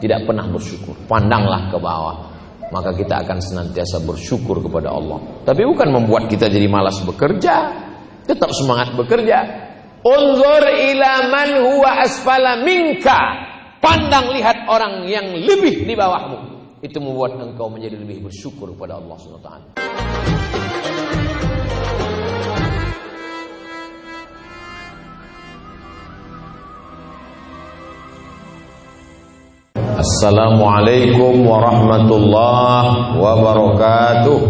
tidak pernah bersyukur. Pandanglah ke bawah, maka kita akan senantiasa bersyukur kepada Allah. Tapi bukan membuat kita jadi malas bekerja, tetap semangat bekerja. Unzur ila man huwa asfala minka. Pandang lihat orang yang lebih di bawahmu. Itu membuat engkau menjadi lebih bersyukur kepada Allah Subhanahu wa taala. Assalamualaikum warahmatullahi wabarakatuh.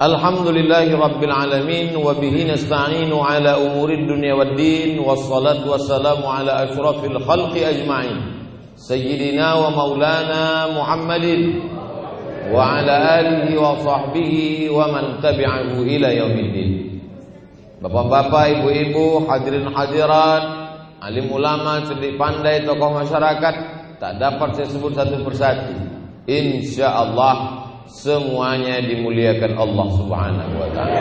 Alhamdulillahi rabbil alamin wa bihi nasta'inu ala umurid dunya waddin wassalatu wassalamu ala asyrafil khalqi ajma'in sayyidina wa maulana Muhammadin wa ala alihi wa sahbihi wa man tabi'ahu ila yaumiddin Bapak-bapak, ibu-ibu, hadirin hadirat, alim ulama, cerdik pandai, tokoh masyarakat, tak dapat saya sebut satu persatu. Insya Allah semuanya dimuliakan Allah Subhanahu wa taala.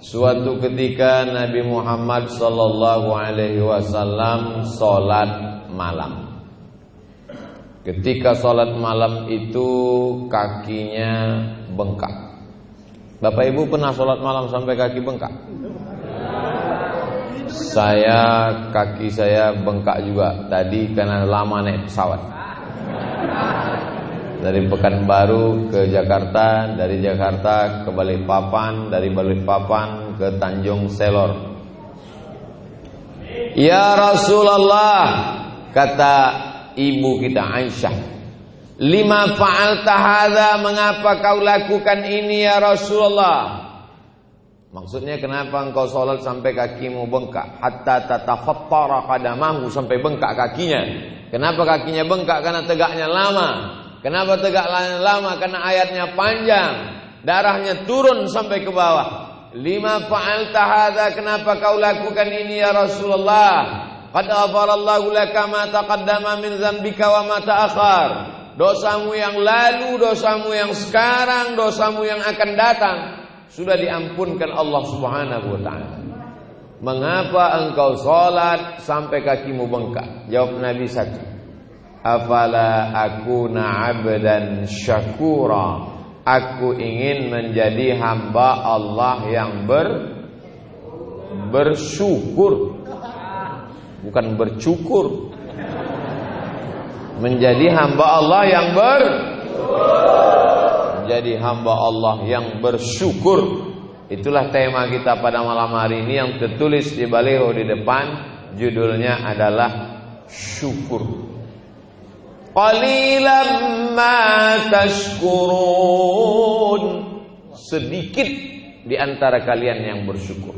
Suatu ketika Nabi Muhammad sallallahu alaihi wasallam salat malam. Ketika salat malam itu kakinya bengkak. Bapak Ibu pernah sholat malam sampai kaki bengkak? Saya kaki saya bengkak juga tadi karena lama naik pesawat. Dari Pekanbaru ke Jakarta, dari Jakarta ke Balikpapan, dari Balikpapan ke Tanjung Selor. Ya Rasulullah, kata ibu kita Aisyah, Lima fa'alta hadza mengapa kau lakukan ini ya Rasulullah? Maksudnya kenapa engkau sholat sampai kakimu bengkak Hatta tatafattara qadamahu sampai bengkak kakinya Kenapa kakinya bengkak? Karena tegaknya lama Kenapa tegaknya lama? Karena ayatnya panjang Darahnya turun sampai ke bawah Lima fa'alta hadza kenapa kau lakukan ini ya Rasulullah? Qad ghafarallahu laka ma taqaddama min dzambika wa ma ta'akhkhar dosamu yang lalu, dosamu yang sekarang, dosamu yang akan datang sudah diampunkan Allah Subhanahu wa taala. Mengapa engkau salat sampai kakimu bengkak? Jawab Nabi satu. Afala aku abdan syakura. Aku ingin menjadi hamba Allah yang ber bersyukur. Bukan bercukur menjadi hamba Allah yang ber menjadi hamba Allah yang bersyukur. Itulah tema kita pada malam hari ini yang tertulis di baliho di depan judulnya adalah syukur. Qalilam ma tashkurun. Sedikit di antara kalian yang bersyukur.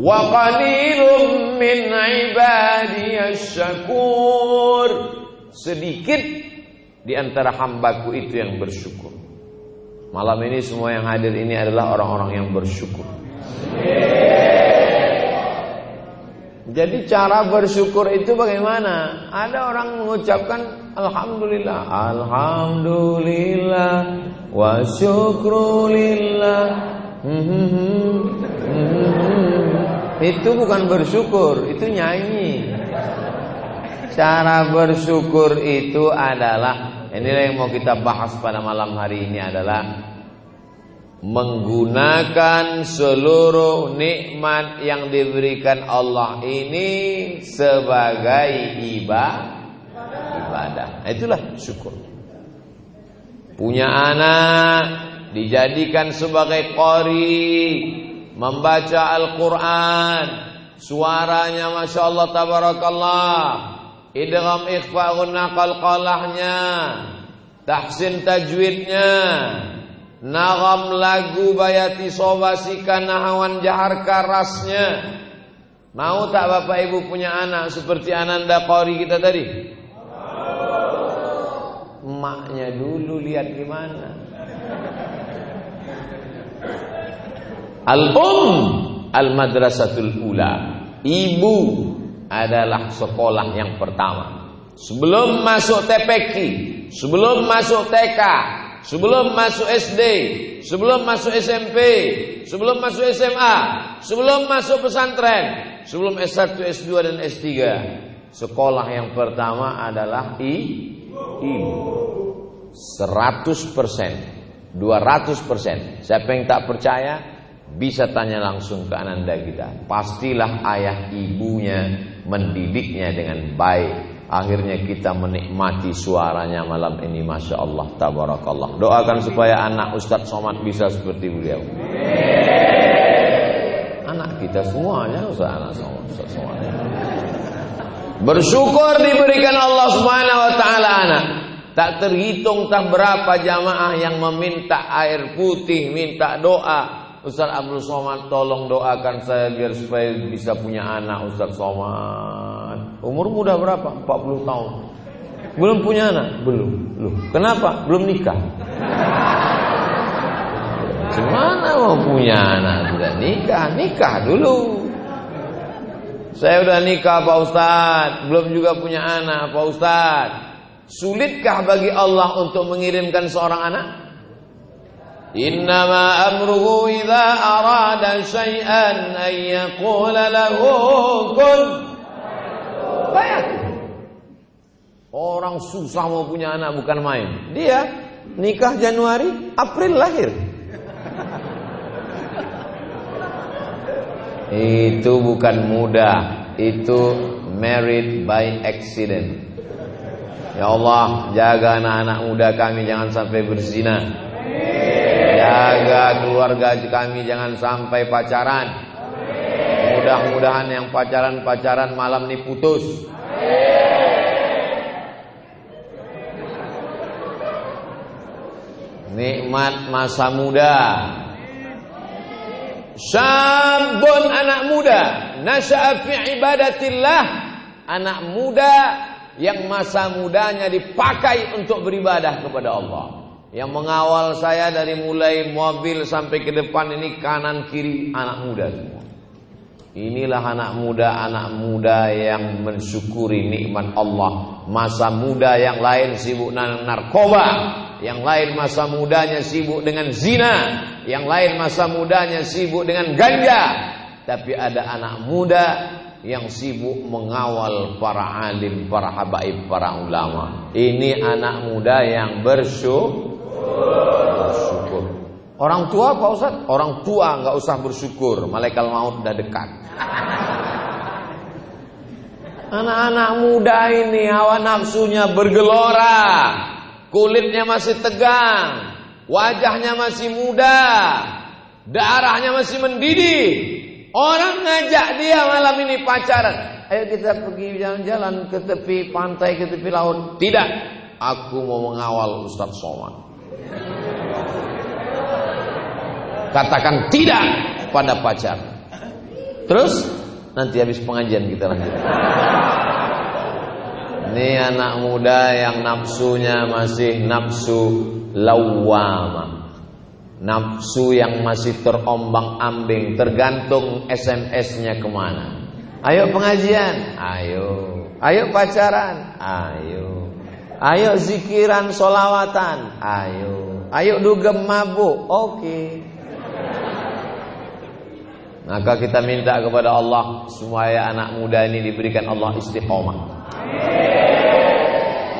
Wa qalilum min ibadiyasy syakur sedikit di antara hambaku itu yang bersyukur. Malam ini semua yang hadir ini adalah orang-orang yang bersyukur. Jadi cara bersyukur itu bagaimana? Ada orang mengucapkan Alhamdulillah Alhamdulillah Wa syukrulillah hmm, hmm, hmm, Itu bukan bersyukur Itu nyanyi Cara bersyukur itu adalah inilah yang mau kita bahas pada malam hari ini adalah menggunakan seluruh nikmat yang diberikan Allah ini sebagai ibadah. Nah, itulah syukur. Punya anak dijadikan sebagai qori, membaca Al-Qur'an, suaranya Masya Allah Tabarakallah idgham ikhfa gunna qalqalahnya tahsin tajwidnya. Nagam lagu bayati sobasika nahawan jahar karasnya. Mau tak bapak ibu punya anak seperti ananda qori kita tadi? Emaknya dulu lihat gimana? Al-um al-madrasatul ula. Ibu adalah sekolah yang pertama. Sebelum masuk TPQ, sebelum masuk TK, sebelum masuk SD, sebelum masuk SMP, sebelum masuk SMA, sebelum masuk pesantren, sebelum S1, S2 dan S3. Sekolah yang pertama adalah i ibu. 100%, 200%. Siapa yang tak percaya bisa tanya langsung ke ananda kita. Pastilah ayah ibunya mendidiknya dengan baik. Akhirnya kita menikmati suaranya malam ini Masya Allah Tabarakallah Doakan supaya anak Ustadz Somad bisa seperti beliau Anak kita semuanya Ustadz anak Somad, Somad. Bersyukur diberikan Allah Subhanahu wa taala anak. Tak terhitung tak berapa jamaah yang meminta air putih, minta doa. Ustaz Abdul Somad tolong doakan saya biar supaya bisa punya anak Ustaz Somad. Umur muda berapa? 40 tahun. Belum punya anak? Belum. Loh, kenapa? Belum nikah. Gimana mau punya anak sudah nikah? Nikah dulu. Saya udah nikah Pak Ustaz, belum juga punya anak Pak Ustaz. Sulitkah bagi Allah untuk mengirimkan seorang anak? Innama amruhu idza arada syai'an an yaqula lahu kun Orang susah mau punya anak bukan main. Dia nikah Januari, April lahir. Itu bukan mudah, itu married by accident. Ya Allah, jaga anak-anak muda kami jangan sampai berzina. Jaga keluarga kami jangan sampai pacaran. Mudah-mudahan yang pacaran-pacaran malam ini putus. Nikmat masa muda. Syabun anak muda, nasya'a fi ibadatillah. Anak muda yang masa mudanya dipakai untuk beribadah kepada Allah. Yang mengawal saya dari mulai mobil sampai ke depan ini kanan kiri anak muda semua. Inilah anak muda, anak muda yang mensyukuri nikmat Allah. Masa muda yang lain sibuk narkoba, yang lain masa mudanya sibuk dengan zina, yang lain masa mudanya sibuk dengan ganja. Tapi ada anak muda yang sibuk mengawal para alim, para habaib, para ulama. Ini anak muda yang bersyukur. Bersyukur. Orang tua Pak Ustaz? Orang tua nggak usah bersyukur, malaikat maut udah dekat. Anak-anak muda ini hawa nafsunya bergelora, kulitnya masih tegang, wajahnya masih muda, darahnya masih mendidih, Orang ngajak dia malam ini pacaran. Ayo kita pergi jalan-jalan ke tepi pantai, ke tepi laut. Tidak. Aku mau mengawal Ustaz Somad. Katakan tidak pada pacar. Terus? Nanti habis pengajian kita lanjut. Ini anak muda yang nafsunya masih nafsu lawama. Nafsu yang masih terombang-ambing Tergantung SMS-nya ke mana. Ayo pengajian. Ayo. Ayo pacaran. Ayo. Ayo zikiran solawatan. Ayo Ayo dugem mabuk. Oke. Maka kita minta kepada Allah Supaya anak muda ini diberikan Allah istiqomah.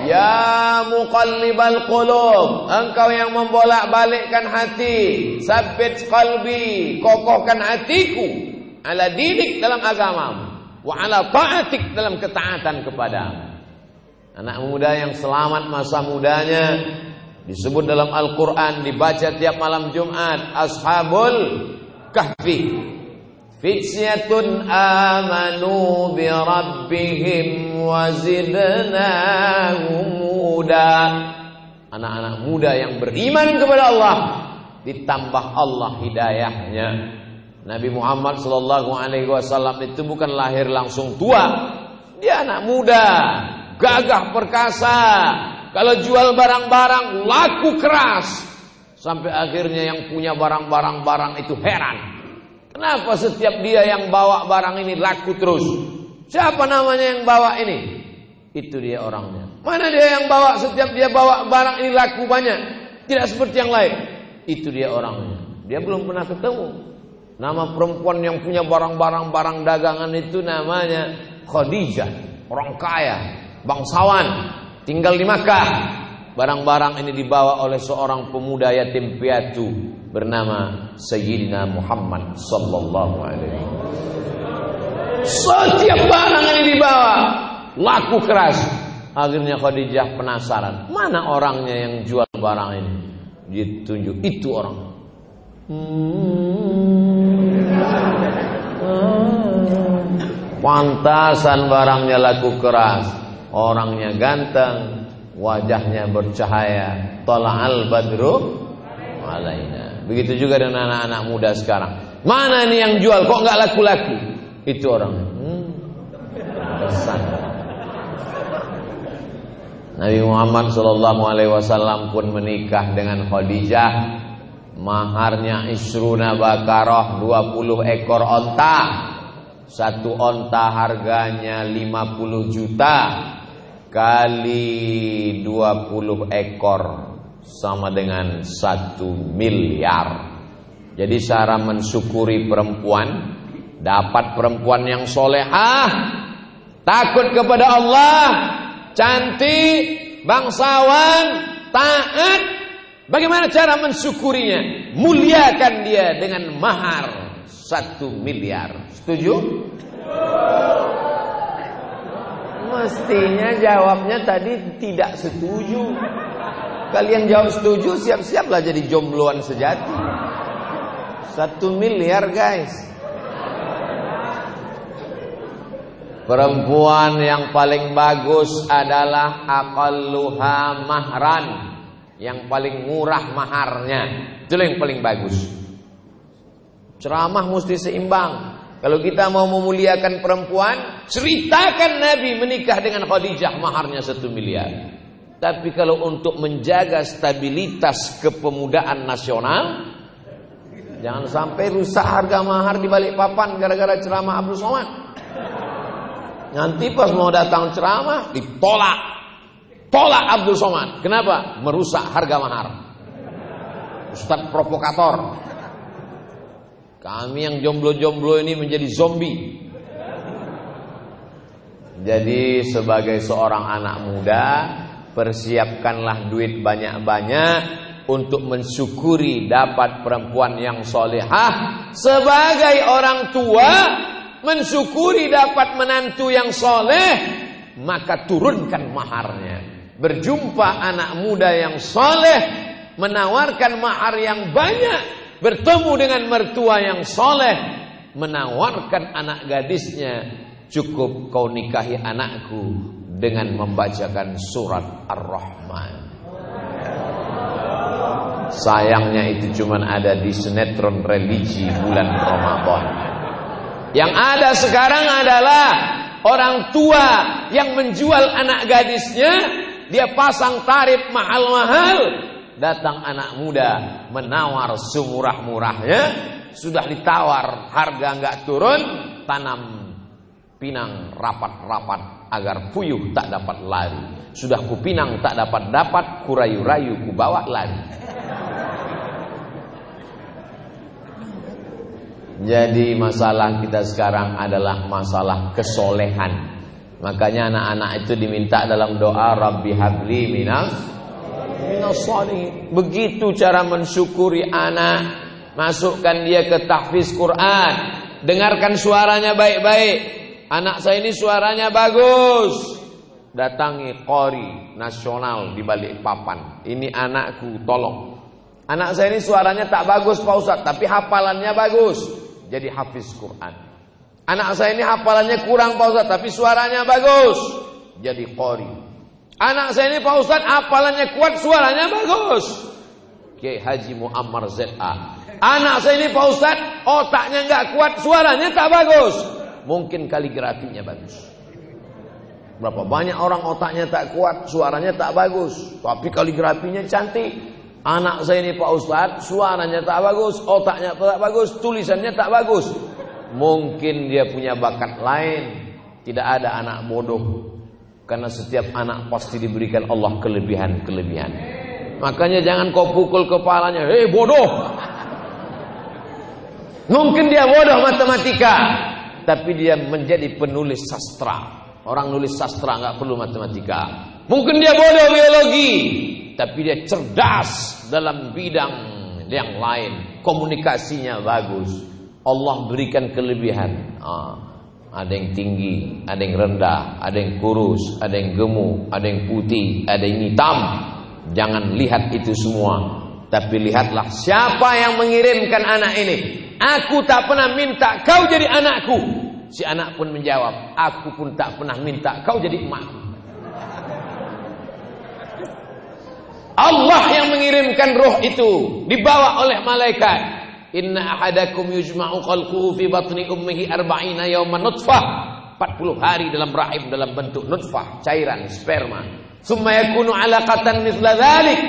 Ya muqallibal qulub Engkau yang membolak-balikkan hati Sabit qalbi Kokohkan hatiku Ala didik dalam agamamu Wa ala ta'atik dalam ketaatan kepada Anak muda yang selamat masa mudanya Disebut dalam Al-Quran Dibaca tiap malam Jumat Ashabul Kahfi Fityatun amanu bi rabbihim wa zidnahum. Anak-anak muda yang beriman kepada Allah ditambah Allah hidayahnya. Nabi Muhammad sallallahu alaihi wasallam itu bukan lahir langsung tua. Dia anak muda, gagah perkasa. Kalau jual barang-barang laku keras. Sampai akhirnya yang punya barang-barang-barang itu heran. Kenapa setiap dia yang bawa barang ini laku terus? Siapa namanya yang bawa ini? Itu dia orangnya. Mana dia yang bawa setiap dia bawa barang ini laku banyak? Tidak seperti yang lain. Itu dia orangnya. Dia belum pernah ketemu. Nama perempuan yang punya barang-barang barang dagangan itu namanya Khadijah. Orang kaya, bangsawan, tinggal di Makkah. Barang-barang ini dibawa oleh seorang pemuda yatim piatu bernama Sayyidina Muhammad sallallahu alaihi Setiap barang ini dibawa laku keras. Akhirnya Khadijah penasaran, mana orangnya yang jual barang ini? Ditunjuk itu orang. Hmm. Pantasan barangnya laku keras, orangnya ganteng, wajahnya bercahaya. Tala'al badru alaina. Begitu juga dengan anak-anak muda sekarang. Mana nih yang jual kok nggak laku-laku? Itu orang. Hmm. Nabi Muhammad Shallallahu Alaihi Wasallam pun menikah dengan Khadijah. Maharnya isruna bakaroh 20 ekor onta. Satu onta harganya 50 juta kali 20 ekor sama dengan satu miliar. Jadi cara mensyukuri perempuan dapat perempuan yang solehah, takut kepada Allah, cantik, bangsawan, taat. Bagaimana cara mensyukurinya? Muliakan dia dengan mahar satu miliar. Setuju? Mestinya jawabnya tadi tidak setuju. Kalian jawab setuju, siap-siaplah jadi jombloan sejati. Satu miliar guys. Perempuan yang paling bagus adalah akalluha mahran. Yang paling murah maharnya. Itu yang paling bagus. Ceramah mesti seimbang. Kalau kita mau memuliakan perempuan, ceritakan Nabi menikah dengan Khadijah maharnya satu miliar. Tapi kalau untuk menjaga stabilitas kepemudaan nasional, jangan sampai rusak harga mahar di balik papan gara-gara ceramah Abdul Somad. Nanti pas mau datang ceramah ditolak. Tolak Abdul Somad. Kenapa? Merusak harga mahar. Ustadz provokator. Kami yang jomblo-jomblo ini menjadi zombie. Jadi sebagai seorang anak muda, persiapkanlah duit banyak-banyak untuk mensyukuri dapat perempuan yang solehah. Sebagai orang tua, mensyukuri dapat menantu yang soleh, maka turunkan maharnya. Berjumpa anak muda yang soleh, menawarkan mahar yang banyak, bertemu dengan mertua yang soleh, menawarkan anak gadisnya, cukup kau nikahi anakku dengan membacakan surat Ar-Rahman. Sayangnya itu cuma ada di sinetron religi bulan Ramadan. Yang ada sekarang adalah orang tua yang menjual anak gadisnya, dia pasang tarif mahal-mahal, datang anak muda menawar semurah-murahnya, sudah ditawar harga nggak turun, tanam pinang rapat-rapat agar puyuh tak dapat lari. Sudah kupinang tak dapat dapat, kurayu-rayu ku bawa lari. Jadi masalah kita sekarang adalah masalah kesolehan. Makanya anak-anak itu diminta dalam doa Rabbi habli minas Begitu cara mensyukuri anak. Masukkan dia ke tahfiz Quran. Dengarkan suaranya baik-baik. Anak saya ini suaranya bagus. Datangi kori nasional di balik papan. Ini anakku, tolong. Anak saya ini suaranya tak bagus Pak Ustaz, tapi hafalannya bagus. Jadi hafiz Quran. Anak saya ini hafalannya kurang Pak Ustaz, tapi suaranya bagus. Jadi kori. Anak saya ini Pak Ustadz apalannya kuat, suaranya bagus. Kiai Haji Muammar ZA. Anak saya ini Pak Ustadz otaknya nggak kuat, suaranya tak bagus. Mungkin kaligrafinya bagus. Berapa banyak orang otaknya tak kuat, suaranya tak bagus, tapi kaligrafinya cantik. Anak saya ini Pak Ustadz, suaranya tak bagus, otaknya tak bagus, tulisannya tak bagus. Mungkin dia punya bakat lain. Tidak ada anak bodoh karena setiap anak pasti diberikan Allah kelebihan-kelebihan. Makanya jangan kau pukul kepalanya. Hei bodoh. Mungkin dia bodoh matematika, tapi dia menjadi penulis sastra. Orang nulis sastra nggak perlu matematika. Mungkin dia bodoh biologi, tapi dia cerdas dalam bidang yang lain. Komunikasinya bagus. Allah berikan kelebihan. Ah, ada yang tinggi, ada yang rendah, ada yang kurus, ada yang gemuk, ada yang putih, ada yang hitam. Jangan lihat itu semua. Tapi lihatlah siapa yang mengirimkan anak ini. Aku tak pernah minta kau jadi anakku. Si anak pun menjawab, aku pun tak pernah minta kau jadi emakku. Allah yang mengirimkan roh itu dibawa oleh malaikat. Inna ahadakum yujma'u khalquhu fi batni ummihi arba'ina yawman nutfah. 40 hari dalam rahim dalam bentuk nutfah, cairan sperma. Summa yakunu alaqatan mithla dhalik.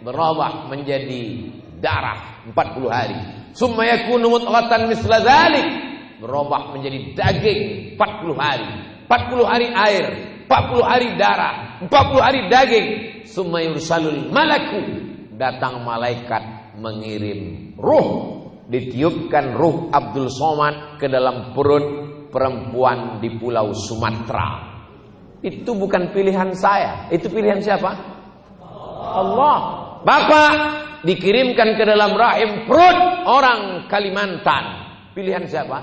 Berubah menjadi darah 40 hari. Summa yakunu mutghatan mithla dhalik. Berubah menjadi daging 40 hari. 40 hari air, 40 hari darah, 40 hari daging. Summa yursalul malaku. Datang malaikat mengirim ruh. Ditiupkan ruh Abdul Somad ke dalam perut perempuan di pulau Sumatera. Itu bukan pilihan saya. Itu pilihan siapa? Allah. Bapak dikirimkan ke dalam rahim perut orang Kalimantan. Pilihan siapa?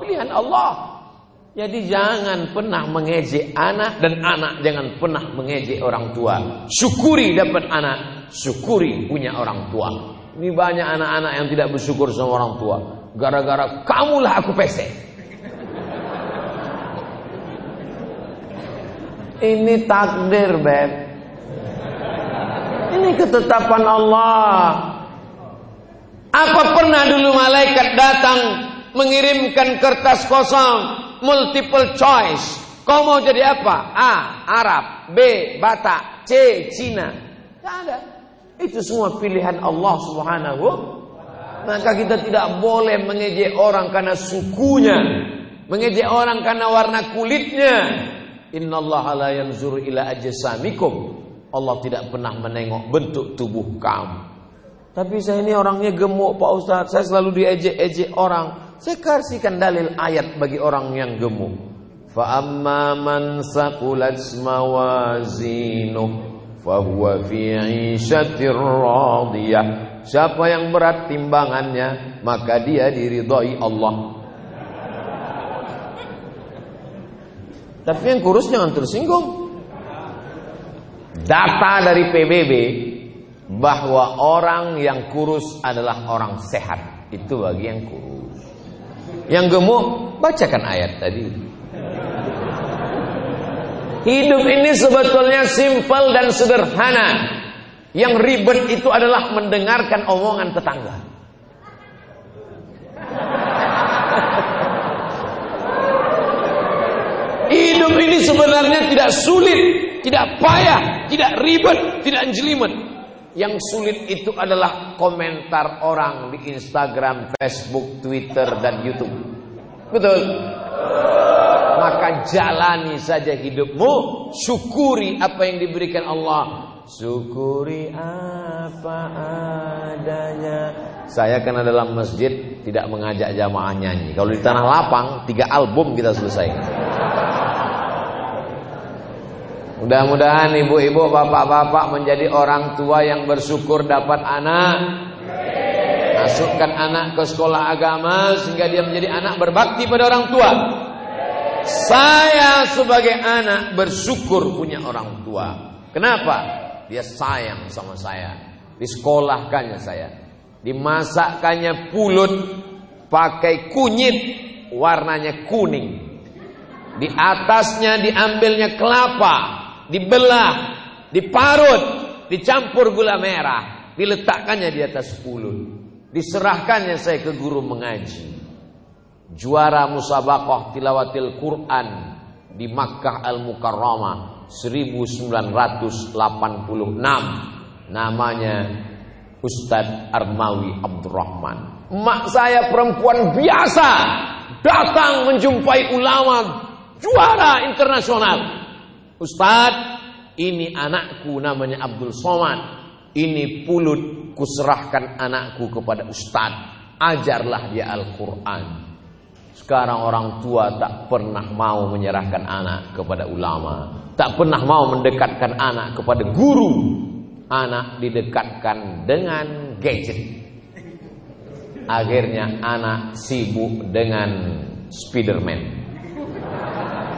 Pilihan Allah. Jadi jangan pernah mengejek anak dan anak jangan pernah mengejek orang tua. Syukuri dapat anak, syukuri punya orang tua. Ini banyak anak-anak yang tidak bersyukur sama orang tua. Gara-gara kamulah aku pesek. Ini takdir, Beb. Ini ketetapan Allah. Apa pernah dulu malaikat datang mengirimkan kertas kosong, multiple choice. Kau mau jadi apa? A. Arab B. Batak C. Cina Tidak ada Itu semua pilihan Allah subhanahu Maka kita tidak boleh mengejek orang karena sukunya Mengejek orang karena warna kulitnya Innallaha la yanzuru ila ajsamikum. Allah tidak pernah menengok bentuk tubuh kamu. Tapi saya ini orangnya gemuk Pak Ustaz. Saya selalu diejek-ejek orang. Saya kasihkan dalil ayat bagi orang yang gemuk. Fa amma man mawazinuh fahuwa fi 'ishatir radiyah. Siapa yang berat timbangannya, maka dia diridhai Allah. Tapi yang kurus jangan tersinggung. Data dari PBB bahwa orang yang kurus adalah orang sehat. Itu bagi yang kurus. Yang gemuk, bacakan ayat tadi. Hidup ini sebetulnya simpel dan sederhana. Yang ribet itu adalah mendengarkan omongan tetangga. Hidup ini sebenarnya tidak sulit, tidak payah, tidak ribet, tidak jelimet. Yang sulit itu adalah komentar orang di Instagram, Facebook, Twitter, dan YouTube. Betul? Maka jalani saja hidupmu, syukuri apa yang diberikan Allah. Syukuri apa adanya. Saya karena dalam masjid tidak mengajak jamaah nyanyi. Kalau di tanah lapang, tiga album kita selesai. Mudah-mudahan ibu-ibu, bapak-bapak menjadi orang tua yang bersyukur dapat anak. Masukkan anak ke sekolah agama sehingga dia menjadi anak berbakti pada orang tua. Saya sebagai anak bersyukur punya orang tua. Kenapa? Dia sayang sama saya. Disekolahkannya saya. Dimasakkannya pulut pakai kunyit warnanya kuning. Di atasnya diambilnya kelapa dibelah, diparut, dicampur gula merah, diletakkannya di atas pulut. Diserahkannya saya ke guru mengaji. Juara musabaqah tilawatil Quran di Makkah Al-Mukarramah 1986. Namanya Ustadz Armawi Abdurrahman. Mak saya perempuan biasa datang menjumpai ulama juara internasional Ustadz, ini anakku namanya Abdul Somad. Ini pulut kuserahkan anakku kepada ustaz. Ajarlah dia Al-Quran. Sekarang orang tua tak pernah mau menyerahkan anak kepada ulama. Tak pernah mau mendekatkan anak kepada guru. Anak didekatkan dengan gadget. Akhirnya anak sibuk dengan Spiderman.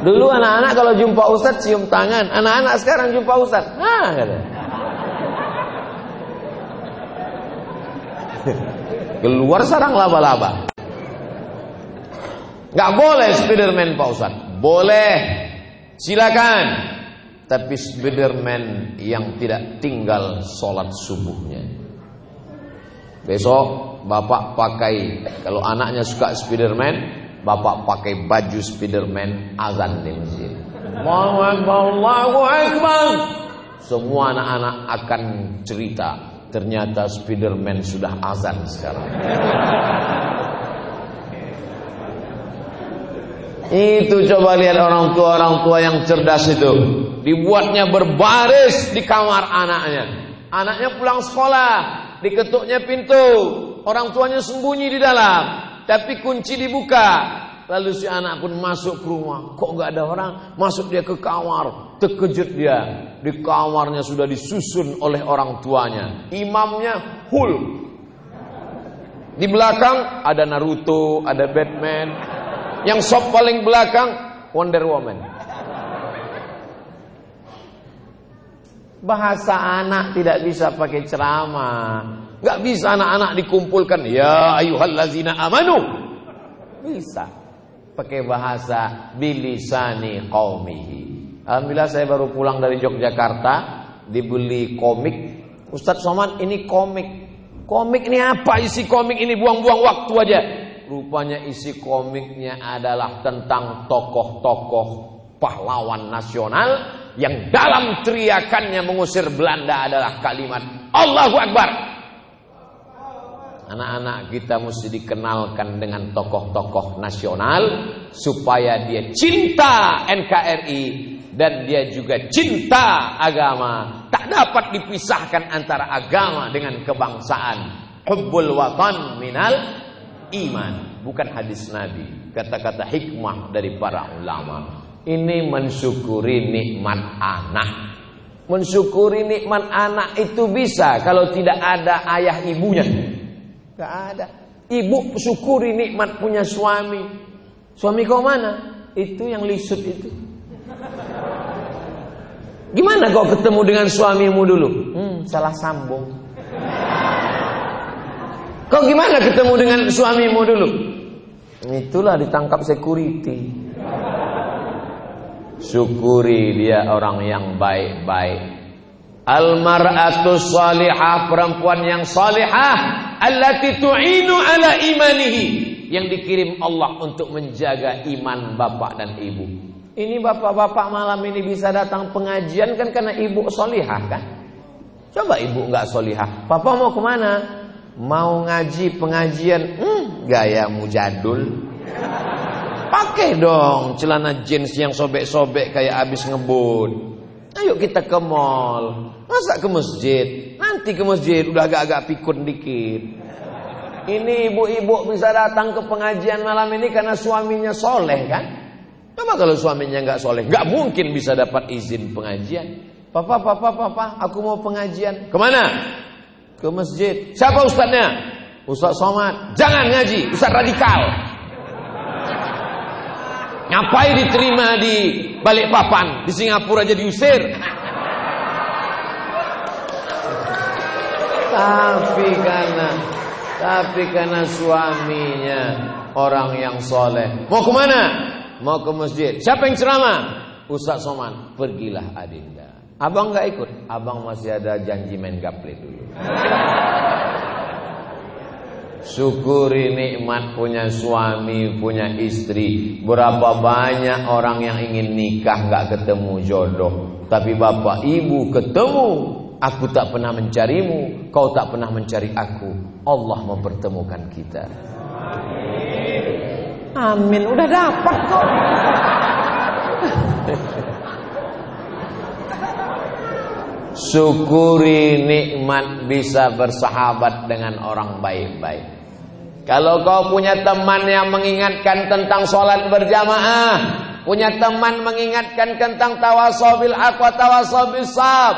Dulu anak-anak kalau jumpa Ustadz cium tangan. Anak-anak sekarang jumpa Ustadz. Nah, kata. Keluar sarang laba-laba. Gak boleh Spiderman Pak Ustadz. Boleh. Silakan. Tapi Spiderman yang tidak tinggal sholat subuhnya. Besok bapak pakai kalau anaknya suka Spiderman, Bapak pakai baju Spiderman azan di masjid. Allahu Akbar, Allahu Akbar. Semua anak-anak akan cerita. Ternyata Spiderman sudah azan sekarang. Itu coba lihat orang tua orang tua yang cerdas itu. Dibuatnya berbaris di kamar anaknya. Anaknya pulang sekolah, diketuknya pintu, orang tuanya sembunyi di dalam tapi kunci dibuka. Lalu si anak pun masuk ke rumah. Kok gak ada orang? Masuk dia ke kamar. Terkejut dia. Di kamarnya sudah disusun oleh orang tuanya. Imamnya Hulk. Di belakang ada Naruto, ada Batman. Yang sop paling belakang Wonder Woman. Bahasa anak tidak bisa pakai ceramah. Gak bisa anak-anak dikumpulkan. Ya ayuhallazina amanu. Bisa. Pakai bahasa bilisani qaumihi. Alhamdulillah saya baru pulang dari Yogyakarta. Dibeli komik. Ustadz Somad ini komik. Komik ini apa isi komik ini? Buang-buang waktu aja. Rupanya isi komiknya adalah tentang tokoh-tokoh pahlawan nasional yang dalam teriakannya mengusir Belanda adalah kalimat Allahu Akbar. Anak-anak kita mesti dikenalkan dengan tokoh-tokoh nasional supaya dia cinta NKRI dan dia juga cinta agama. Tak dapat dipisahkan antara agama dengan kebangsaan. Hubbul watan minal iman, bukan hadis Nabi. Kata-kata hikmah dari para ulama. Ini mensyukuri nikmat anak. Mensyukuri nikmat anak itu bisa kalau tidak ada ayah ibunya. Gak ada. Ibu syukuri nikmat punya suami. Suami kau mana? Itu yang lisut itu. Gimana kau ketemu dengan suamimu dulu? Hmm, salah sambung. Kau gimana ketemu dengan suamimu dulu? Itulah ditangkap security. Syukuri dia orang yang baik-baik. Al-mar'atu salihah perempuan yang salihah allati tu'inu ala imanihi yang dikirim Allah untuk menjaga iman bapak dan ibu. Ini bapak-bapak malam ini bisa datang pengajian kan karena ibu solihah kan? Coba ibu nggak solihah, papa mau ke mana? Mau ngaji pengajian, hmm, gaya mujadul. Pakai dong celana jeans yang sobek-sobek kayak abis ngebut. Ayo kita ke mall. Masa ke masjid? Nanti ke masjid udah agak-agak pikun dikit. Ini ibu-ibu bisa datang ke pengajian malam ini karena suaminya soleh kan? Coba kalau suaminya nggak soleh, nggak mungkin bisa dapat izin pengajian. Papa, papa, papa, aku mau pengajian. Ke mana? Ke masjid. Siapa ustadznya? Ustadz Somad. Jangan ngaji, ustadz radikal. Ngapain diterima di balik papan? Di Singapura aja diusir. Tapi karena tapi karena suaminya orang yang soleh. Mau ke mana? Mau ke masjid. Siapa yang ceramah? Ustaz Soman. Pergilah Adinda. Abang nggak ikut. Abang masih ada janji main gaple dulu. Syukuri nikmat punya suami, punya istri. Berapa banyak orang yang ingin nikah nggak ketemu jodoh. Tapi bapak ibu ketemu. Aku tak pernah mencarimu, kau tak pernah mencari aku. Allah mempertemukan kita. Amin. Udah dapat kok. Syukuri nikmat bisa bersahabat dengan orang baik-baik. Kalau kau punya teman yang mengingatkan tentang sholat berjamaah, punya teman mengingatkan tentang tawasobil aqua tawasobil sab,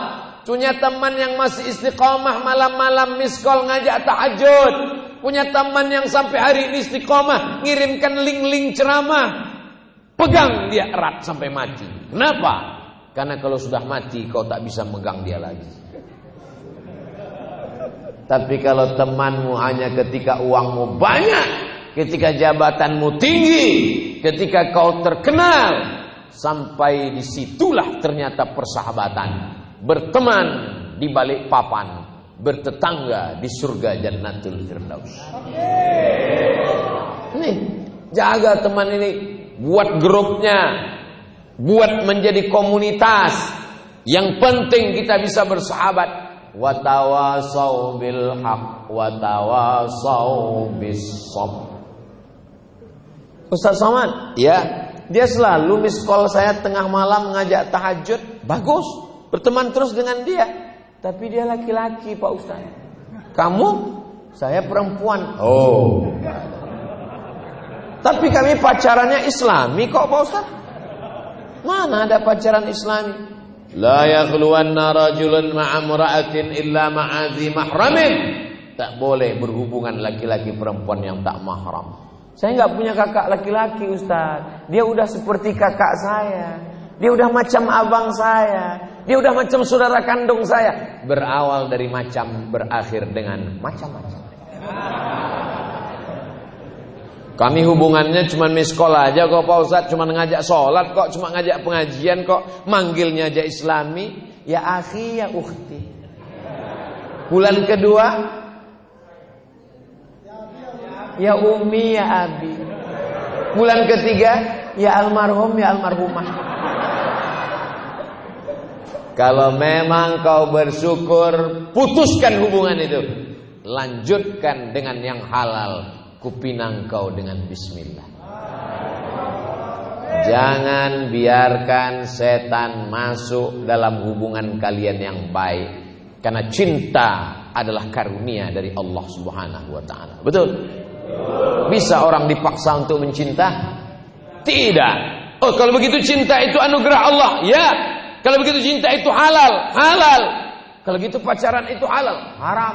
punya teman yang masih istiqomah malam-malam miskol ngajak tahajud, punya teman yang sampai hari ini istiqomah ngirimkan link-link ceramah, pegang dia erat sampai mati. Kenapa? Karena kalau sudah mati kau tak bisa megang dia lagi. Tapi kalau temanmu hanya ketika uangmu banyak, ketika jabatanmu tinggi, ketika kau terkenal, sampai di situlah ternyata persahabatan. Berteman di balik papan, bertetangga di surga Jannatul Firdaus. Nih, jaga teman ini, buat grupnya, buat menjadi komunitas. Yang penting kita bisa bersahabat. Watawasau bil haq watawasau bis sob Ustaz Somad? Ya. Dia selalu miss call saya tengah malam ngajak tahajud. Bagus. Berteman terus dengan dia. Tapi dia laki-laki Pak Ustaz. Kamu? Saya perempuan. Oh. Tapi kami pacarannya islami kok Pak Ustaz mana ada pacaran islami La yakhluwanna rajulun ma'amra'atin illa ma'azi mahramin. Tak boleh berhubungan laki-laki perempuan yang tak mahram. Saya nggak punya kakak laki-laki Ustaz. Dia udah seperti kakak saya. Dia udah macam abang saya. Dia udah macam saudara kandung saya. Berawal dari macam berakhir dengan macam-macam. Kami hubungannya cuma miskola aja kok Pak Ustaz Cuma ngajak sholat kok Cuma ngajak pengajian kok. Manggilnya aja islami. Ya akhi ya ukhti. Bulan kedua? Ya umi ya abi. Bulan ketiga? Ya almarhum ya almarhumah. Kalau memang kau bersyukur Putuskan hubungan itu. Lanjutkan dengan yang halal kupinang kau dengan bismillah. Jangan biarkan setan masuk dalam hubungan kalian yang baik. Karena cinta adalah karunia dari Allah Subhanahu wa taala. Betul? Bisa orang dipaksa untuk mencinta? Tidak. Oh, kalau begitu cinta itu anugerah Allah. Ya. Kalau begitu cinta itu halal, halal. Kalau gitu pacaran itu halal, haram.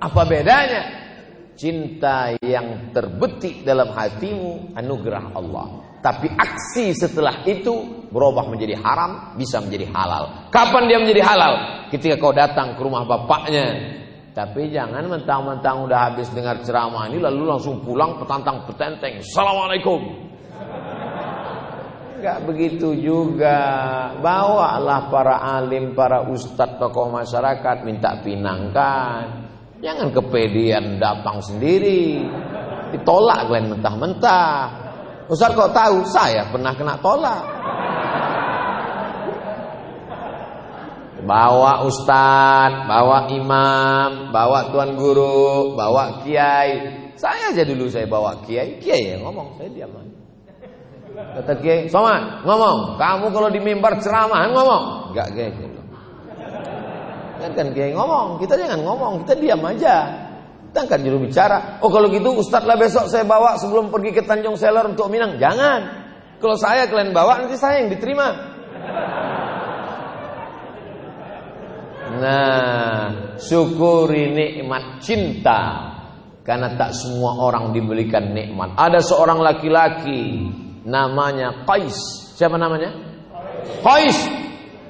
Apa bedanya? Cinta yang terbetik dalam hatimu anugerah Allah. Tapi aksi setelah itu berubah menjadi haram, bisa menjadi halal. Kapan dia menjadi halal? Ketika kau datang ke rumah bapaknya. Tapi jangan mentang-mentang udah habis dengar ceramah ini lalu langsung pulang petantang petenteng. Assalamualaikum. Enggak begitu juga. Bawalah para alim, para ustadz, tokoh masyarakat minta pinangkan. Jangan kepedean datang sendiri. Ditolak kalian mentah-mentah. Ustaz kok tahu? Saya pernah kena tolak. Bawa ustaz, bawa imam, bawa tuan guru, bawa kiai. Saya aja dulu saya bawa kiai, kiai yang ngomong, saya diam aja. Kata kiai, Somad, ngomong. Kamu kalau di mimbar ceramah ngomong. Enggak kiai. Kan kan kiai ngomong, kita jangan ngomong, kita diam aja. Kita kan juru bicara. Oh kalau gitu Ustadz lah besok saya bawa sebelum pergi ke Tanjung Seller untuk Minang. Jangan. Kalau saya kalian bawa nanti saya yang diterima. Nah, syukuri nikmat cinta. Karena tak semua orang diberikan nikmat. Ada seorang laki-laki namanya Qais. Siapa namanya? Qais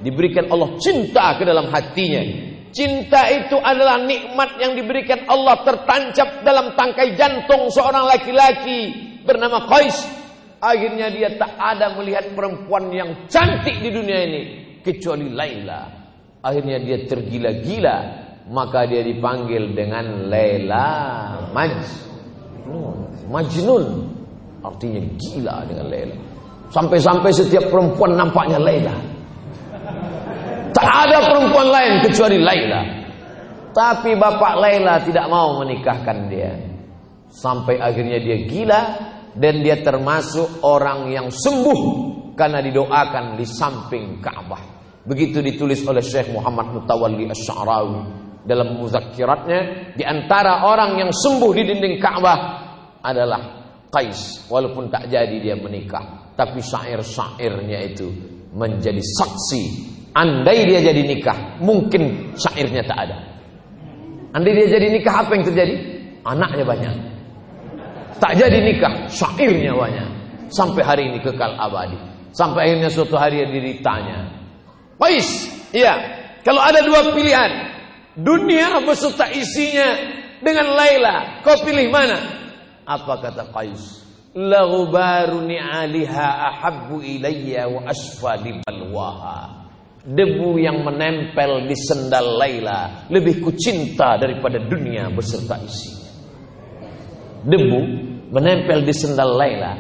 diberikan Allah cinta ke dalam hatinya. Cinta itu adalah nikmat yang diberikan Allah tertancap dalam tangkai jantung seorang laki-laki bernama Qais. Akhirnya dia tak ada melihat perempuan yang cantik di dunia ini kecuali Laila. Akhirnya dia tergila-gila, maka dia dipanggil dengan Laila Majnun. Majnun artinya gila dengan Laila. Sampai-sampai setiap perempuan nampaknya Laila. Tak ada perempuan lain kecuali Laila. Tapi bapak Laila tidak mau menikahkan dia. Sampai akhirnya dia gila dan dia termasuk orang yang sembuh karena didoakan di samping Ka'bah. Begitu ditulis oleh Syekh Muhammad Mutawalli Asy-Sya'rawi dalam muzakkiratnya di antara orang yang sembuh di dinding Ka'bah adalah Qais walaupun tak jadi dia menikah tapi syair-syairnya itu menjadi saksi andai dia jadi nikah mungkin syairnya tak ada. Andai dia jadi nikah apa yang terjadi? Anaknya banyak. Tak jadi nikah syairnya banyak. Sampai hari ini kekal abadi. Sampai akhirnya suatu hari dia ditanya Qais iya kalau ada dua pilihan dunia beserta isinya dengan Laila kau pilih mana? Apa kata Qais Laghbaru ni'aliha ahabbu ilayya wa asfa balwaha. Debu yang menempel di sendal Laila lebih kucinta daripada dunia beserta isinya. Debu menempel di sendal Laila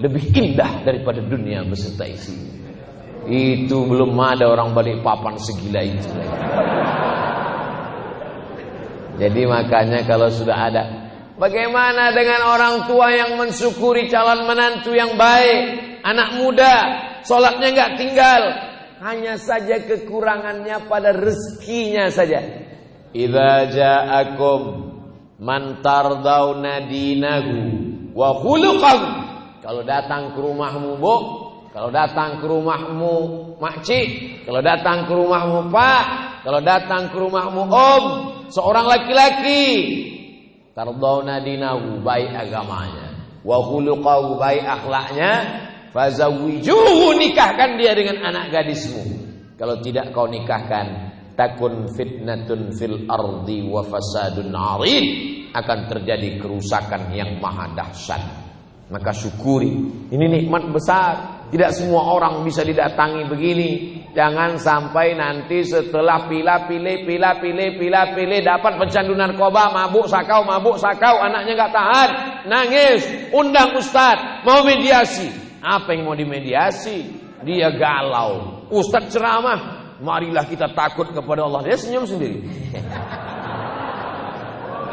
lebih indah daripada dunia beserta isinya. Itu belum ada orang balik papan segila itu. Jadi makanya kalau sudah ada Bagaimana dengan orang tua yang mensyukuri calon menantu yang baik, anak muda, sholatnya nggak tinggal, hanya saja kekurangannya pada rezekinya saja. Idza ja'akum man tardawna dinahu wa khuluqahu. Kalau datang ke rumahmu, Bu, kalau datang ke rumahmu, makcik, kalau datang ke rumahmu, Pak, kalau datang ke rumahmu, Om, seorang laki-laki. Tardawna dinahu baik agamanya. Wa khuluqahu baik akhlaknya fazawwijuhu nikahkan dia dengan anak gadismu kalau tidak kau nikahkan takun fitnatun fil ardi wa fasadun arid akan terjadi kerusakan yang maha dahsyat maka syukuri ini nikmat besar tidak semua orang bisa didatangi begini. Jangan sampai nanti setelah pila pilih pila pilih pila pilih dapat pecandu narkoba, mabuk sakau, mabuk sakau, anaknya nggak tahan, nangis, undang ustad, mau mediasi. Apa yang mau dimediasi? Dia galau. Ustad ceramah, marilah kita takut kepada Allah. Dia senyum sendiri.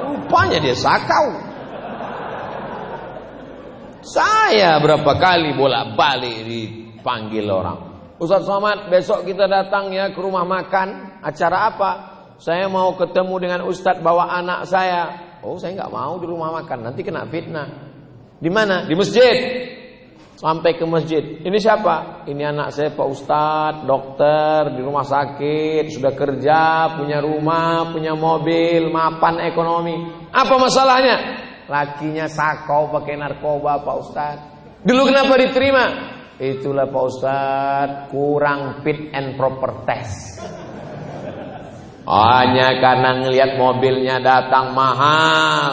Rupanya dia sakau. Saya berapa kali bolak-balik dipanggil orang. Ustaz Somad, besok kita datang ya ke rumah makan. Acara apa? Saya mau ketemu dengan Ustadz bawa anak saya. Oh, saya nggak mau di rumah makan. Nanti kena fitnah. Di mana? Di masjid. Sampai ke masjid. Ini siapa? Ini anak saya Pak Ustadz, dokter di rumah sakit, sudah kerja, punya rumah, punya mobil, mapan ekonomi. Apa masalahnya? Lakinya sakau pakai narkoba Pak Ustad. Dulu kenapa diterima? Itulah Pak Ustad kurang fit and proper test. Hanya karena ngelihat mobilnya datang mahal,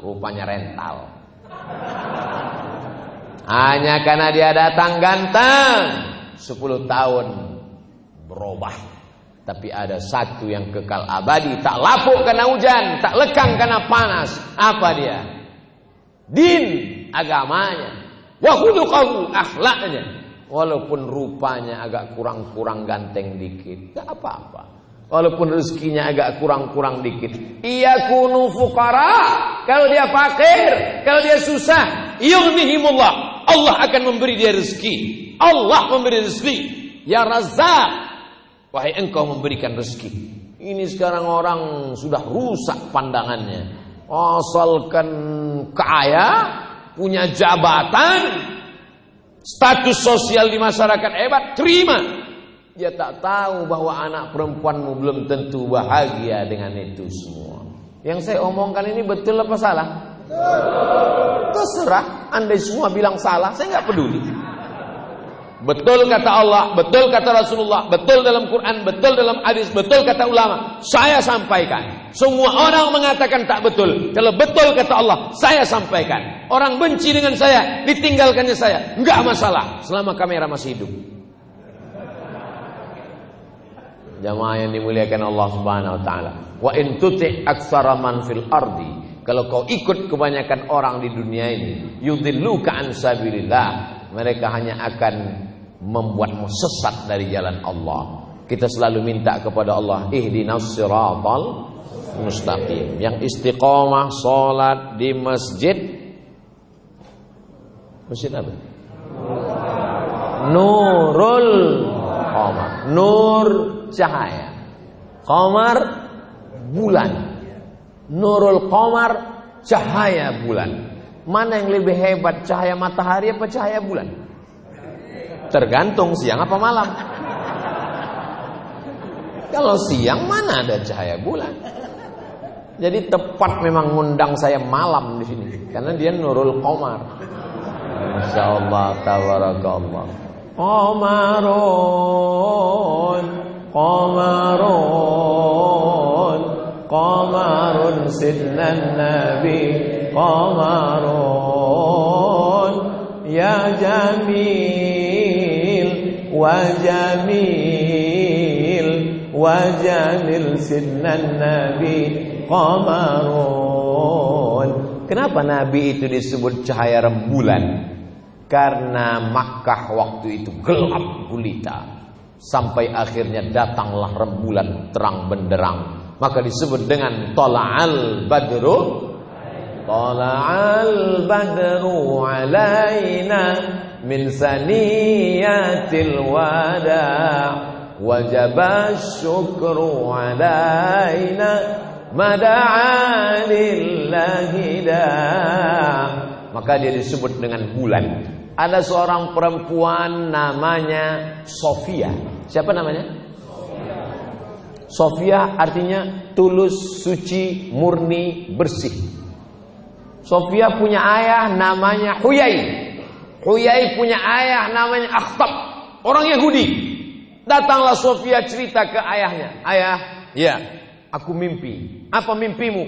rupanya rental. Hanya karena dia datang ganteng, 10 tahun berubah. Tapi ada satu yang kekal abadi, tak lapuk karena hujan, tak lekang karena panas. Apa dia? Din agamanya. Wa khuluquhu akhlaknya. Walaupun rupanya agak kurang-kurang ganteng dikit, tak apa-apa. Walaupun rezekinya agak kurang-kurang dikit. Ia kunu fukara. Kalau dia fakir, kalau dia susah, yughnihimullah. Allah akan memberi dia rezeki. Allah memberi rezeki. Ya Razzaq, Wahai engkau memberikan rezeki. Ini sekarang orang sudah rusak pandangannya. Asalkan kaya, punya jabatan, status sosial di masyarakat hebat, terima. Dia tak tahu bahwa anak perempuanmu belum tentu bahagia dengan itu semua. Yang saya omongkan ini betul apa salah? Terserah, andai semua bilang salah, saya nggak peduli. Betul kata Allah, betul kata Rasulullah, betul dalam Quran, betul dalam hadis, betul kata ulama. Saya sampaikan. Semua orang mengatakan tak betul. Kalau betul kata Allah, saya sampaikan. Orang benci dengan saya, ditinggalkannya saya. Enggak masalah selama kamera masih hidup. Jamaah yang dimuliakan Allah Subhanahu wa taala. Wa in tuti aktsara man fil ardi. Kalau kau ikut kebanyakan orang di dunia ini, yudilluka an sabilillah, mereka hanya akan membuatmu sesat dari jalan Allah. Kita selalu minta kepada Allah, ihdinas siratal mustaqim. Yang istiqomah salat di masjid Masjid apa? Nurul Qamar. Nur cahaya. Qamar bulan. Nurul Qamar cahaya bulan. Mana yang lebih hebat cahaya matahari apa cahaya bulan? Tergantung siang apa malam. Kalau siang mana ada cahaya bulan? Jadi tepat memang ngundang saya malam di sini karena dia Nurul Qamar. Masya Allah, tabarakallah. Qamarun, qamarun, nabi, qamarun, ya jamil, wa jamil, wa jamil sidnan nabi, qamarun. Kenapa Nabi itu disebut cahaya rembulan? Karena Makkah waktu itu gelap gulita. Sampai akhirnya datanglah rembulan terang benderang. Maka disebut dengan Tola'al Badru. Tola'al Badru alaina min saniyatil wada' wajaba syukru alaina mada'alillahi maka dia disebut dengan bulan. Ada seorang perempuan namanya Sofia. Siapa namanya Sofia artinya tulus, suci, murni, bersih. Sofia punya ayah namanya Huyai. Huyai punya ayah namanya Akhtab, orang Yahudi. Datanglah Sofia cerita ke ayahnya. Ayah, ya, aku mimpi. Apa mimpimu?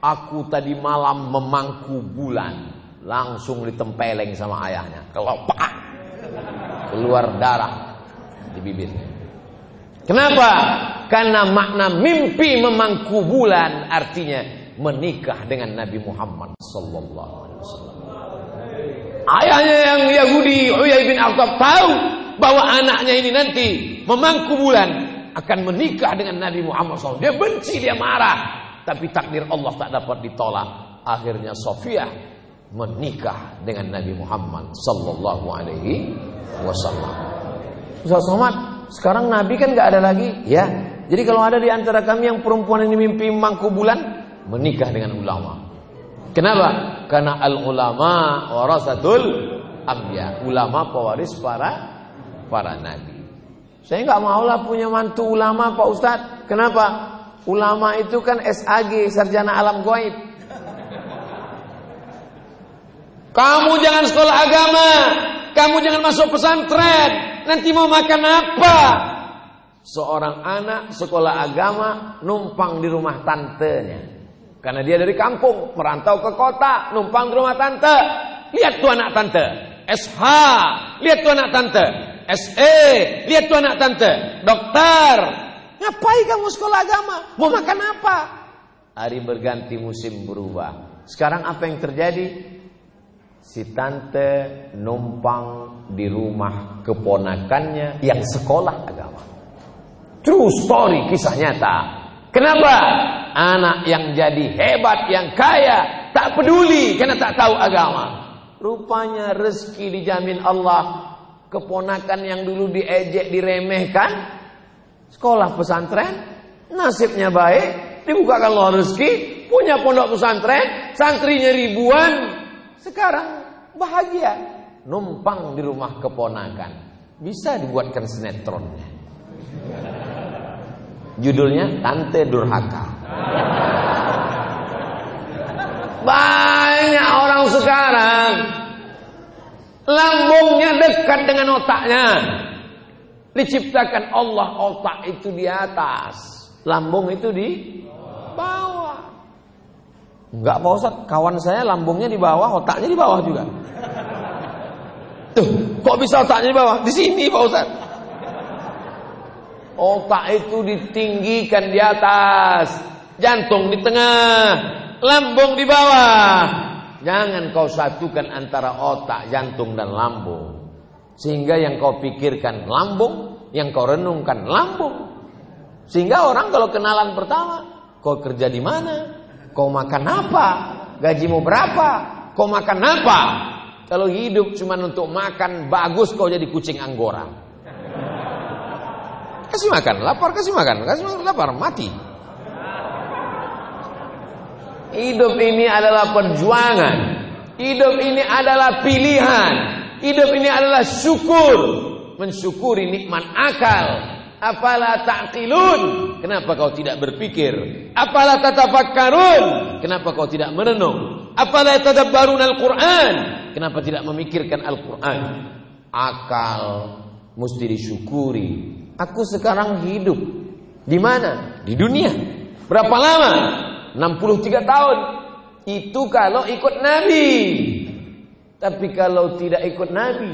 Aku tadi malam memangku bulan. Langsung ditempeleng sama ayahnya. Kelopak. Keluar darah di bibirnya. Kenapa? Karena makna mimpi memangku bulan artinya menikah dengan Nabi Muhammad sallallahu alaihi wasallam. Ayahnya yang Yahudi Uyai bin Akhtab tahu bahwa anaknya ini nanti memangku bulan akan menikah dengan Nabi Muhammad SAW. Dia benci, dia marah. Tapi takdir Allah tak dapat ditolak. Akhirnya Sofia menikah dengan Nabi Muhammad Sallallahu Alaihi Wasallam. Ustaz Somad, sekarang Nabi kan nggak ada lagi, ya. Jadi kalau ada di antara kami yang perempuan ini mimpi mangku bulan, menikah dengan ulama. Kenapa? Karena al ulama warasatul ambiya. Ulama pewaris para para nabi. Saya nggak maulah punya mantu ulama Pak Ustadz. Kenapa? Ulama itu kan SAG, sarjana alam goib. Kamu jangan sekolah agama, kamu jangan masuk pesantren. Nanti mau makan apa? Seorang anak sekolah agama numpang di rumah tantenya. Karena dia dari kampung, merantau ke kota, numpang di rumah tante. Lihat tuh anak tante. SH, lihat tuh anak tante. SE, lihat tuh anak tante. Dokter, ngapain kamu sekolah agama? Mau makan apa? Hari berganti musim berubah. Sekarang apa yang terjadi? Si tante numpang di rumah keponakannya yang sekolah agama. True story, kisah nyata. Kenapa? Anak yang jadi hebat, yang kaya, tak peduli karena tak tahu agama. Rupanya rezeki dijamin Allah. Keponakan yang dulu diejek, diremehkan, sekolah pesantren, nasibnya baik, dibukakan Allah rezeki, punya pondok pesantren, santrinya ribuan, sekarang bahagia, numpang di rumah keponakan. Bisa dibuatkan sinetronnya. Judulnya Tante Durhaka. Banyak orang sekarang lambungnya dekat dengan otaknya. Diciptakan Allah otak itu di atas, lambung itu di bawah. Enggak Pak Ustaz, kawan saya lambungnya di bawah, otaknya di bawah juga. Tuh, kok bisa otaknya di bawah? Di sini Pak Ustaz. Otak itu ditinggikan di atas, jantung di tengah, lambung di bawah. Jangan kau satukan antara otak, jantung dan lambung. Sehingga yang kau pikirkan lambung, yang kau renungkan lambung. Sehingga orang kalau kenalan pertama, kau kerja di mana? Kau makan apa? Gajimu berapa? Kau makan apa? Kalau hidup cuma untuk makan, bagus kau jadi kucing anggora. Kasih makan, lapar kasih makan, kasih makan, lapar mati. Hidup ini adalah perjuangan. Hidup ini adalah pilihan. Hidup ini adalah syukur. Mensyukuri nikmat akal. Apalah ta'qilun? Kenapa kau tidak berpikir? Apalah tatafakkarun? Kenapa kau tidak merenung? Apalah tadabbarun Al-Quran? Kenapa tidak memikirkan Al-Quran? Akal mesti disyukuri. Aku sekarang hidup di mana? Di dunia. Berapa lama? 63 tahun. Itu kalau ikut Nabi. Tapi kalau tidak ikut Nabi,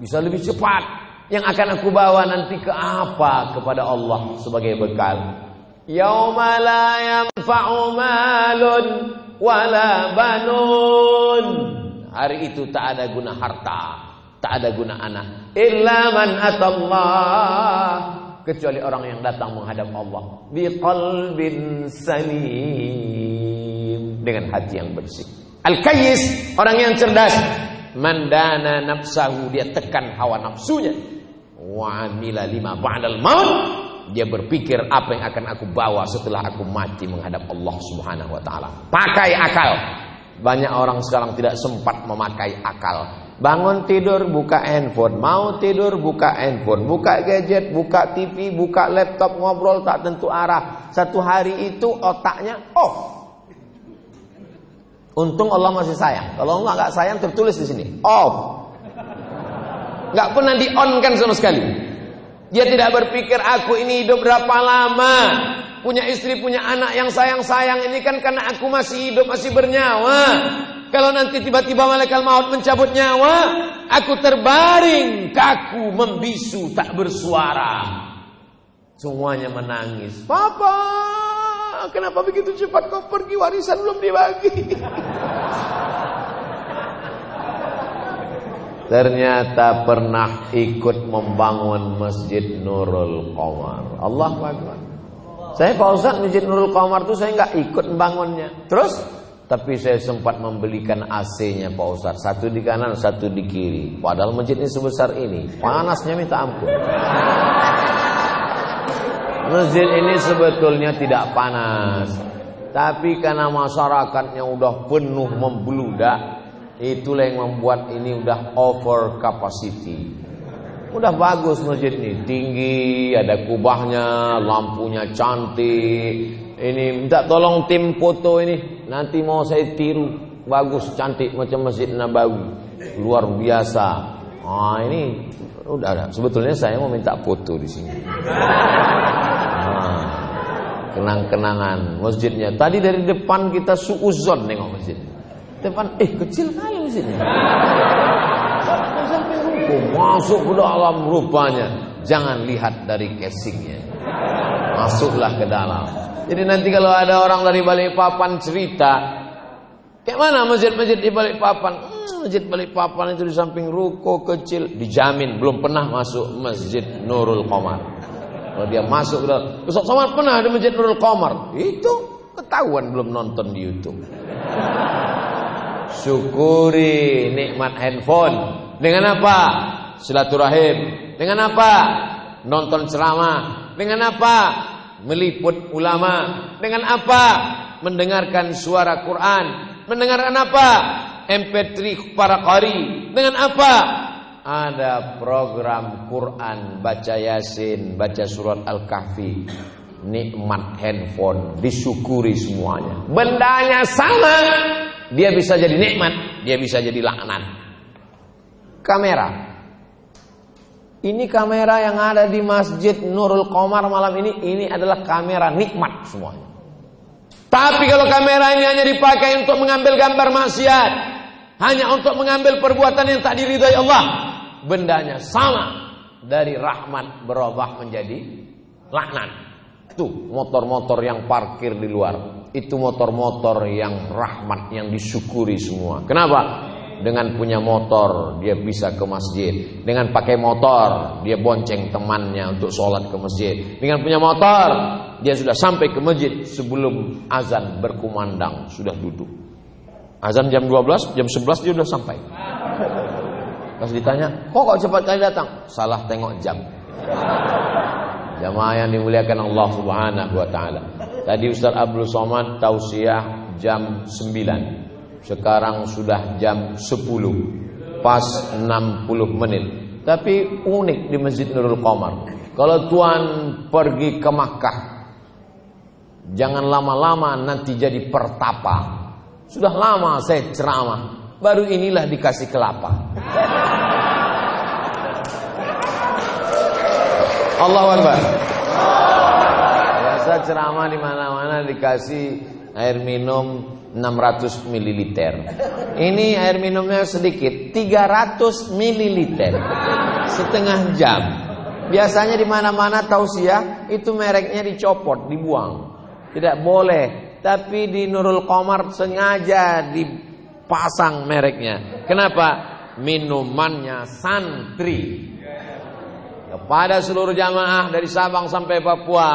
bisa lebih cepat. Yang akan aku bawa nanti ke apa kepada Allah sebagai bekal. Yauma la yanfa'u malun wala banun. Hari itu tak ada guna harta, tak ada guna anak. Illa man atallah kecuali orang yang datang menghadap Allah biqalbin salim dengan hati yang bersih. Al-kayyis orang yang cerdas mandana nafsahu dia tekan hawa nafsunya wa lima ba'dal maut dia berpikir apa yang akan aku bawa setelah aku mati menghadap Allah Subhanahu wa taala. Pakai akal. Banyak orang sekarang tidak sempat memakai akal. Bangun tidur buka handphone, mau tidur buka handphone, buka gadget, buka TV, buka laptop, ngobrol tak tentu arah. Satu hari itu otaknya off. Untung Allah masih sayang. Kalau Allah nggak sayang tertulis di sini off nggak pernah di on kan sama sekali. Dia tidak berpikir aku ini hidup berapa lama, punya istri, punya anak yang sayang-sayang ini kan karena aku masih hidup, masih bernyawa. Kalau nanti tiba-tiba malaikat maut mencabut nyawa, aku terbaring, kaku, membisu, tak bersuara. Semuanya menangis. Papa, kenapa begitu cepat kau pergi warisan belum dibagi? Ternyata pernah ikut membangun Masjid Nurul Qamar. Allah Akbar. Saya Pak Ustaz Masjid Nurul Qamar itu saya nggak ikut membangunnya. Terus tapi saya sempat membelikan AC-nya Pak Ustaz. Satu di kanan, satu di kiri. Padahal masjid ini sebesar ini. Panasnya minta ampun. Masjid ini sebetulnya tidak panas. Tapi karena masyarakatnya udah penuh membludak, Itulah yang membuat ini udah over capacity. Udah bagus masjid ini, tinggi, ada kubahnya, lampunya cantik. Ini minta tolong tim foto ini, nanti mau saya tiru. Bagus, cantik macam Masjid Nabawi. Luar biasa. Ah, ini udah ada. Sebetulnya saya mau minta foto di sini. Ah, kenang-kenangan masjidnya. Tadi dari depan kita suuzon nengok masjid depan eh kecil kali sini. Sampai ruku masuk ke dalam rupanya. Jangan lihat dari casingnya. Masuklah ke dalam. Jadi nanti kalau ada orang dari Balikpapan cerita, kayak mana masjid-masjid di Balikpapan? Hmm, masjid Balikpapan itu di samping ruko kecil, dijamin belum pernah masuk Masjid Nurul Qamar. Kalau dia masuk ke Ustaz Somad pernah di Masjid Nurul Qamar. Itu ketahuan belum nonton di YouTube. Syukuri nikmat handphone. Dengan apa? Silaturahim. Dengan apa? Nonton ceramah. Dengan apa? Meliput ulama. Dengan apa? Mendengarkan suara Quran. Mendengarkan apa? MP3 para qari. Dengan apa? Ada program Quran, baca Yasin, baca surat Al-Kahfi. Nikmat handphone, disyukuri semuanya. Bendanya sama, dia bisa jadi nikmat, dia bisa jadi laknat. Kamera. Ini kamera yang ada di Masjid Nurul Qamar malam ini, ini adalah kamera nikmat semuanya. Tapi kalau kamera ini hanya dipakai untuk mengambil gambar maksiat, hanya untuk mengambil perbuatan yang tak diridhai Allah, bendanya sama dari rahmat berubah menjadi laknat. Tuh motor-motor yang parkir di luar. Itu motor-motor yang rahmat yang disyukuri semua. Kenapa? Dengan punya motor dia bisa ke masjid. Dengan pakai motor dia bonceng temannya untuk sholat ke masjid. Dengan punya motor dia sudah sampai ke masjid sebelum azan berkumandang sudah duduk. Azan jam 12, jam 11 dia sudah sampai. Pas ditanya, kok kok cepat kali datang? Salah tengok jam. Jamaah yang dimuliakan Allah Subhanahu wa taala. Tadi Ustaz Abdul Somad tausiah jam 9. Sekarang sudah jam 10. Pas 60 menit. Tapi unik di Masjid Nurul Qamar. Kalau tuan pergi ke Makkah, jangan lama-lama nanti jadi pertapa. Sudah lama saya ceramah, baru inilah dikasih kelapa. Allah Akbar. Biasa ceramah di mana-mana dikasih air minum 600 ml. Ini air minumnya sedikit, 300 ml. Setengah jam. Biasanya di mana-mana tausiah itu mereknya dicopot, dibuang. Tidak boleh. Tapi di Nurul Qamar sengaja dipasang mereknya. Kenapa? Minumannya santri. Kepada seluruh jamaah dari Sabang sampai Papua,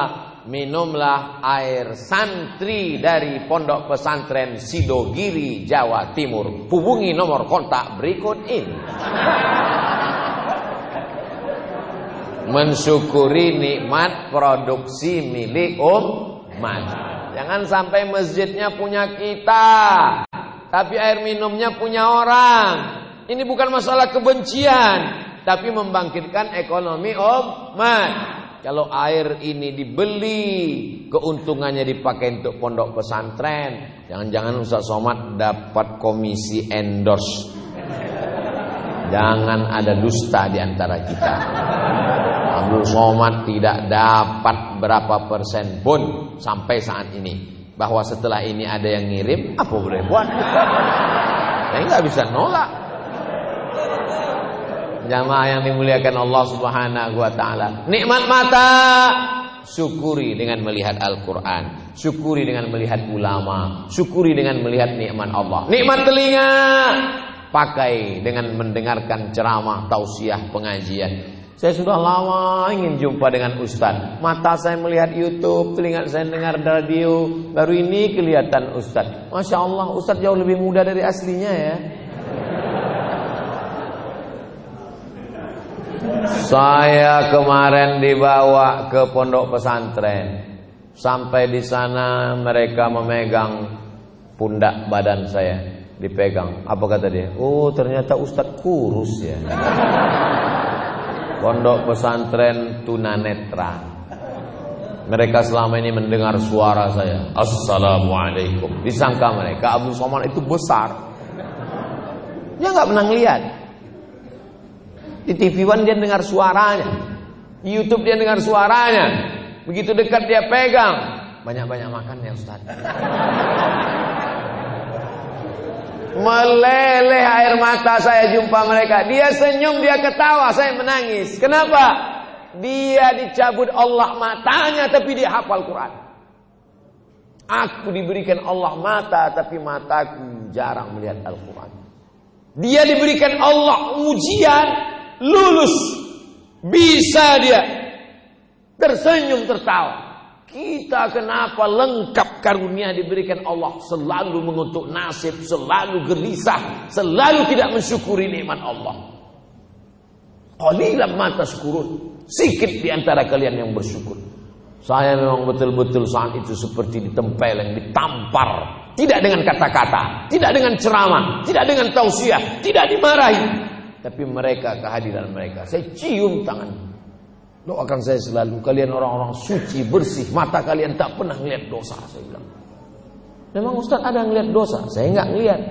minumlah air santri dari Pondok Pesantren Sidogiri, Jawa Timur. Hubungi nomor kontak berikut ini mensyukuri nikmat produksi milik umat. Jangan sampai masjidnya punya kita, tapi air minumnya punya orang. Ini bukan masalah kebencian, tapi membangkitkan ekonomi umat. Kalau air ini dibeli, keuntungannya dipakai untuk pondok pesantren. Jangan-jangan Ustaz Somad dapat komisi endorse. Jangan ada dusta di antara kita. Abdul Somad tidak dapat berapa persen pun sampai saat ini. Bahwa setelah ini ada yang ngirim, apa boleh buat? Saya nggak bisa nolak. Jamaah yang dimuliakan Allah Subhanahu wa taala. Nikmat mata syukuri dengan melihat Al-Qur'an, syukuri dengan melihat ulama, syukuri dengan melihat nikmat Allah. Nikmat telinga pakai dengan mendengarkan ceramah, tausiah, pengajian. Saya sudah lama ingin jumpa dengan Ustaz. Mata saya melihat YouTube, telinga saya dengar radio. Baru ini kelihatan Ustaz. Masya Allah, Ustaz jauh lebih muda dari aslinya ya. Saya kemarin dibawa ke pondok pesantren. Sampai di sana mereka memegang pundak badan saya, dipegang. Apa kata dia? Oh, ternyata Ustadz kurus ya. Pondok pesantren tunanetra. Mereka selama ini mendengar suara saya. Assalamualaikum. Disangka mereka Abdul Somad itu besar. Dia nggak pernah lihat. Di TV One dia dengar suaranya. Di YouTube dia dengar suaranya. Begitu dekat dia pegang. Banyak-banyak makan ya Ustaz. Meleleh air mata saya jumpa mereka. Dia senyum, dia ketawa, saya menangis. Kenapa? Dia dicabut Allah matanya tapi dia hafal Quran. Aku diberikan Allah mata tapi mataku jarang melihat Al-Quran. Dia diberikan Allah ujian lulus. Bisa dia tersenyum tertawa. Kita kenapa lengkap karunia diberikan Allah selalu mengutuk nasib, selalu gelisah, selalu tidak mensyukuri nikmat Allah. Qalilan mata syukurun. Sikit di antara kalian yang bersyukur. Saya memang betul-betul saat itu seperti ditempeleng, ditampar. Tidak dengan kata-kata, tidak dengan ceramah, tidak dengan tausiah, tidak dimarahi. Tapi mereka kehadiran mereka. Saya cium tangan. Doakan saya selalu kalian orang-orang suci, bersih, mata kalian tak pernah melihat dosa, saya bilang. Memang Ustaz ada yang lihat dosa, saya nggak ngelihat.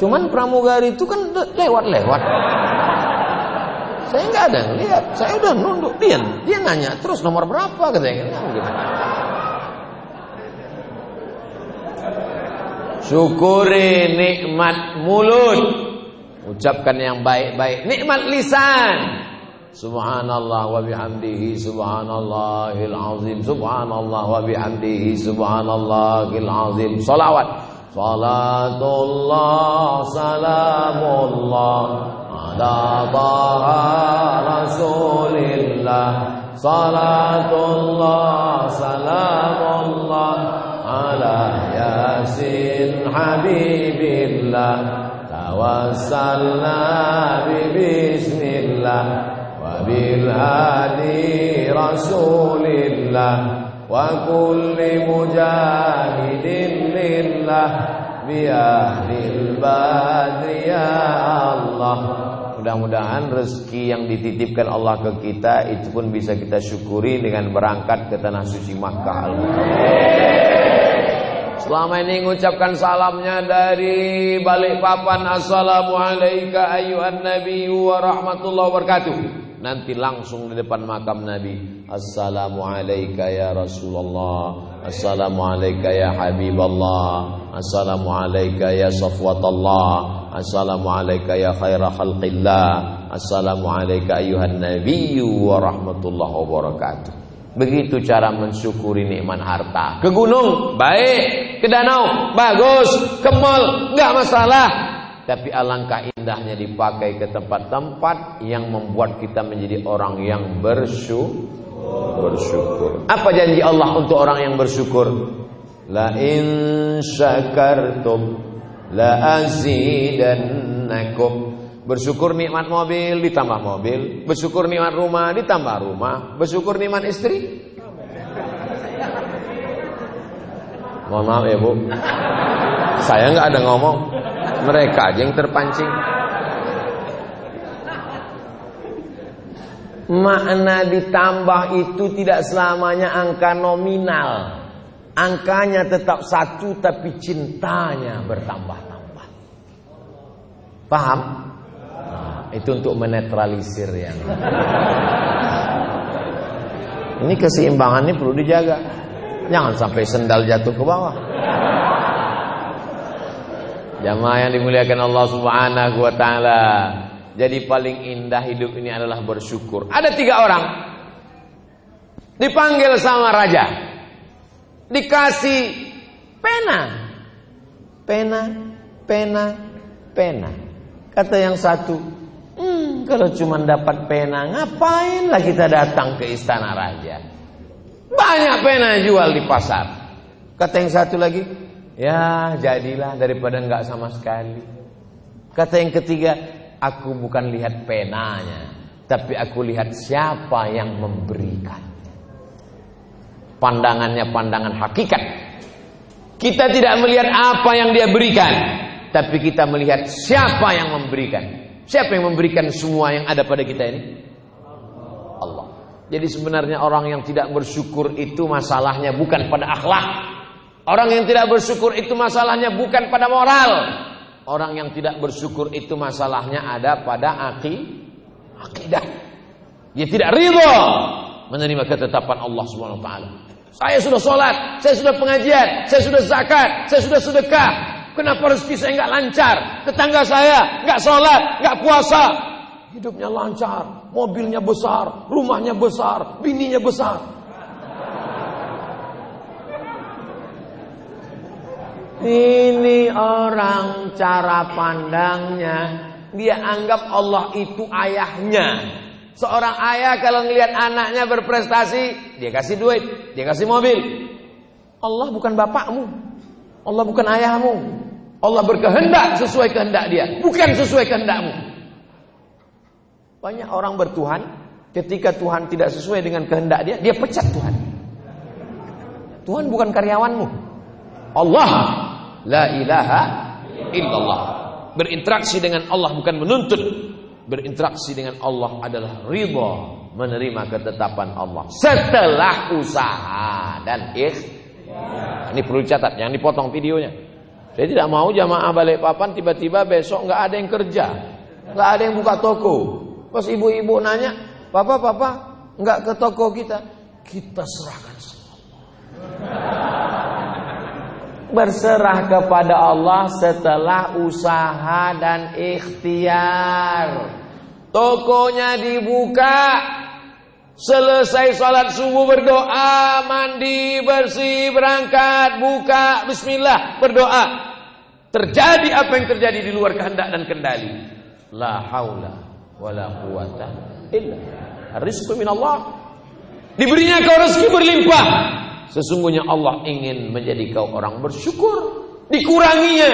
Cuman pramugari itu kan lewat-lewat. Saya nggak ada yang lihat, saya udah nunduk dia, dia nanya terus nomor berapa katanya gitu. Syukuri nikmat mulut, ucapkan yang baik-baik, nikmat lisan. Subhanallah wa bihamdihi subhanallahil azim. Subhanallah wa bihamdihi subhanallahil azim. Salawat. Salatullah salamullah ala taha rasulillah. Salatullah salamullah ala yasin habibillah tawassalna bi bismillah وبالهادي رسول الله وكل مجاهد لله بأهل البدر يا الله Mudah-mudahan rezeki yang dititipkan Allah ke kita itu pun bisa kita syukuri dengan berangkat ke tanah suci Makkah. Selama ini mengucapkan salamnya dari balik papan Assalamualaikum ayuhan nabi wa rahmatullahi wabarakatuh. Nanti langsung di depan makam Nabi Assalamualaikum ya Rasulullah. Assalamualaikum ya Habiballah Assalamualaikum ya Safwatallah Assalamualaikum ya khaira khalqillah. Assalamualaikum ayuhan nabiyyu wa rahmatullahi wabarakatuh Begitu cara mensyukuri nikmat harta Ke gunung, baik Ke danau, bagus Ke mall, enggak masalah Tapi alangkah indahnya dipakai ke tempat-tempat Yang membuat kita menjadi orang yang bersyukur bersyukur. Apa janji Allah untuk orang yang bersyukur? La in syakartum la azidannakum. Bersyukur nikmat mobil ditambah mobil, bersyukur nikmat rumah ditambah rumah, bersyukur nikmat istri. Mohon maaf ya Bu. Saya nggak ada ngomong. Mereka aja yang terpancing. Makna ditambah itu tidak selamanya angka nominal. Angkanya tetap satu tapi cintanya bertambah-tambah. Paham? Itu untuk menetralisir yang. Ini keseimbangan ini perlu dijaga. Jangan sampai sendal jatuh ke bawah. Jamaah yang dimuliakan Allah Subhanahu wa taala. Jadi paling indah hidup ini adalah bersyukur. Ada tiga orang dipanggil sama raja, dikasih pena, pena, pena, pena. Kata yang satu, kalau cuma dapat pena, ngapain lah kita datang ke istana raja? Banyak pena jual di pasar. Kata yang satu lagi, ya jadilah daripada nggak sama sekali. Kata yang ketiga, Aku bukan lihat penanya, tapi aku lihat siapa yang memberikan. Pandangannya pandangan hakikat. Kita tidak melihat apa yang dia berikan, tapi kita melihat siapa yang memberikan. Siapa yang memberikan semua yang ada pada kita ini? Allah. Jadi sebenarnya orang yang tidak bersyukur itu masalahnya bukan pada akhlak. Orang yang tidak bersyukur itu masalahnya bukan pada moral. Orang yang tidak bersyukur itu masalahnya ada pada aki, akidah. Dia tidak ridho menerima ketetapan Allah Subhanahu wa taala. Saya sudah sholat, saya sudah pengajian, saya sudah zakat, saya sudah sedekah. Kenapa rezeki saya nggak lancar? Tetangga saya nggak sholat, nggak puasa. Hidupnya lancar, mobilnya besar, rumahnya besar, bininya besar. Ini orang cara pandangnya Dia anggap Allah itu ayahnya Seorang ayah kalau ngelihat anaknya berprestasi Dia kasih duit, dia kasih mobil Allah bukan bapakmu Allah bukan ayahmu Allah berkehendak sesuai kehendak dia Bukan sesuai kehendakmu Banyak orang bertuhan Ketika Tuhan tidak sesuai dengan kehendak dia Dia pecat Tuhan Tuhan bukan karyawanmu Allah La ilaha illallah. Berinteraksi dengan Allah bukan menuntut. Berinteraksi dengan Allah adalah ridha menerima ketetapan Allah setelah usaha dan ikhtiar. Ini perlu catat, jangan dipotong videonya. Saya tidak mau jamaah balik papan tiba-tiba besok nggak ada yang kerja, nggak ada yang buka toko. Pas ibu-ibu nanya, papa papa nggak ke toko kita, kita serahkan semua berserah kepada Allah setelah usaha dan ikhtiar. Tokonya dibuka, selesai sholat subuh berdoa, mandi, bersih, berangkat, buka, bismillah, berdoa. Terjadi apa yang terjadi di luar kehendak dan kendali. La haula wala quwata illa rizqu min Allah. Diberinya kau rezeki berlimpah, Sesungguhnya Allah ingin menjadi kau orang bersyukur. Dikuranginya.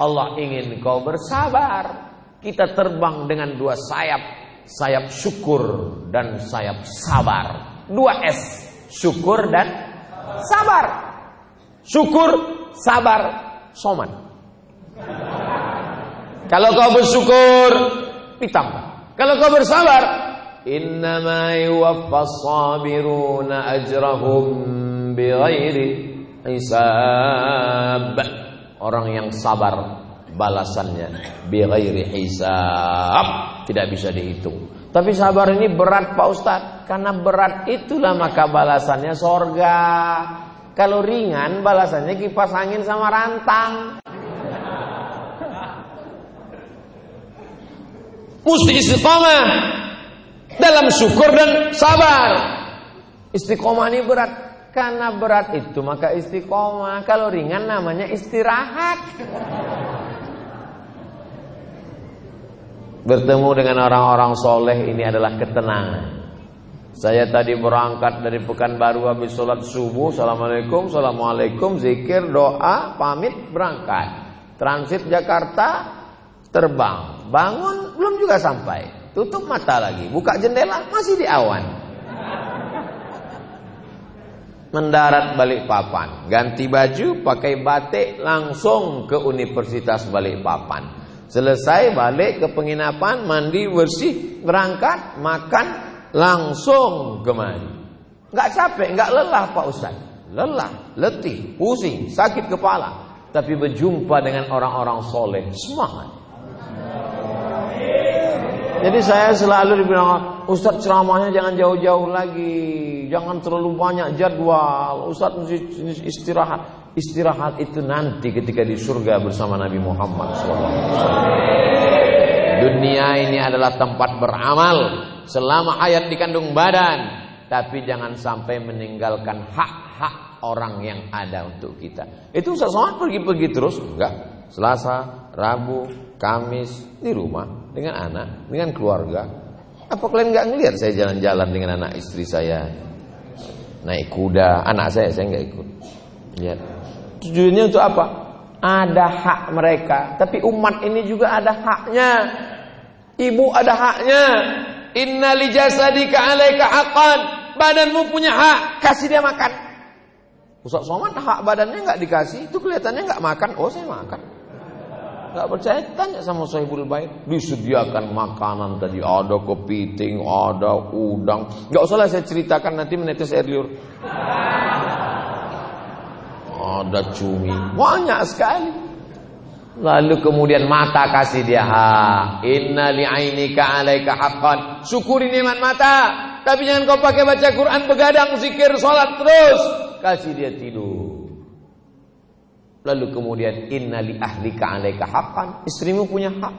Allah ingin kau bersabar. Kita terbang dengan dua sayap. Sayap syukur dan sayap sabar. Dua S, syukur dan sabar. Syukur, sabar, soman. Kalau kau bersyukur, ditambah. Kalau kau bersabar, innama yuwaffas sabiruna ajrahum bighairi hisab. Orang yang sabar balasannya bighairi hisab, tidak bisa dihitung. Tapi sabar ini berat Pak Ustadz Karena berat itulah maka balasannya sorga Kalau ringan balasannya kipas angin sama rantang Mesti istiqomah dalam syukur dan sabar. Istiqomah ini berat karena berat itu maka istiqomah. Kalau ringan namanya istirahat. Bertemu dengan orang-orang soleh ini adalah ketenangan. Saya tadi berangkat dari Pekanbaru habis sholat subuh. Assalamualaikum, Assalamualaikum, zikir, doa, pamit, berangkat. Transit Jakarta, terbang, bangun belum juga sampai, tutup mata lagi, buka jendela masih di awan. Mendarat balik papan, ganti baju, pakai batik, langsung ke Universitas balik papan. Selesai balik ke penginapan, mandi bersih, berangkat, makan, langsung kemari. Gak capek, gak lelah Pak Ustaz. Lelah, letih, pusing, sakit kepala. Tapi berjumpa dengan orang-orang soleh, semangat. Jadi saya selalu dibilang, Ustadz ceramahnya jangan jauh-jauh lagi, jangan terlalu banyak jadwal, Ustadz mesti istirahat. Istirahat itu nanti ketika di surga bersama Nabi Muhammad SAW. Dunia ini adalah tempat beramal selama hayat dikandung badan, tapi jangan sampai meninggalkan hak-hak orang yang ada untuk kita. Itu Ustaz pergi-pergi terus? Enggak. Selasa, Rabu, Kamis di rumah dengan anak, dengan keluarga. Apa kalian nggak ngelihat saya jalan-jalan dengan anak istri saya naik kuda, anak saya saya nggak ikut. Lihat. Tujuannya untuk apa? Ada hak mereka, tapi umat ini juga ada haknya. Ibu ada haknya. Inna li jasadika 'alaika haqqan. Badanmu punya hak, kasih dia makan. Ustaz Somad hak badannya nggak dikasih, itu kelihatannya nggak makan. Oh, saya makan. Gak percaya tanya sama sahibul bait. Disediakan makanan tadi ada kepiting, ada udang. Gak usah lah saya ceritakan nanti menetes air liur. Ada cumi, banyak sekali. Lalu kemudian mata kasih dia ha. Inna li'ainika 'alaika haqqan. Syukuri nikmat mata. Tapi jangan kau pakai baca Quran begadang, zikir, salat terus. Kasih dia tidur. Lalu kemudian innali ahlika alaika haqqan. Istrimu punya hak.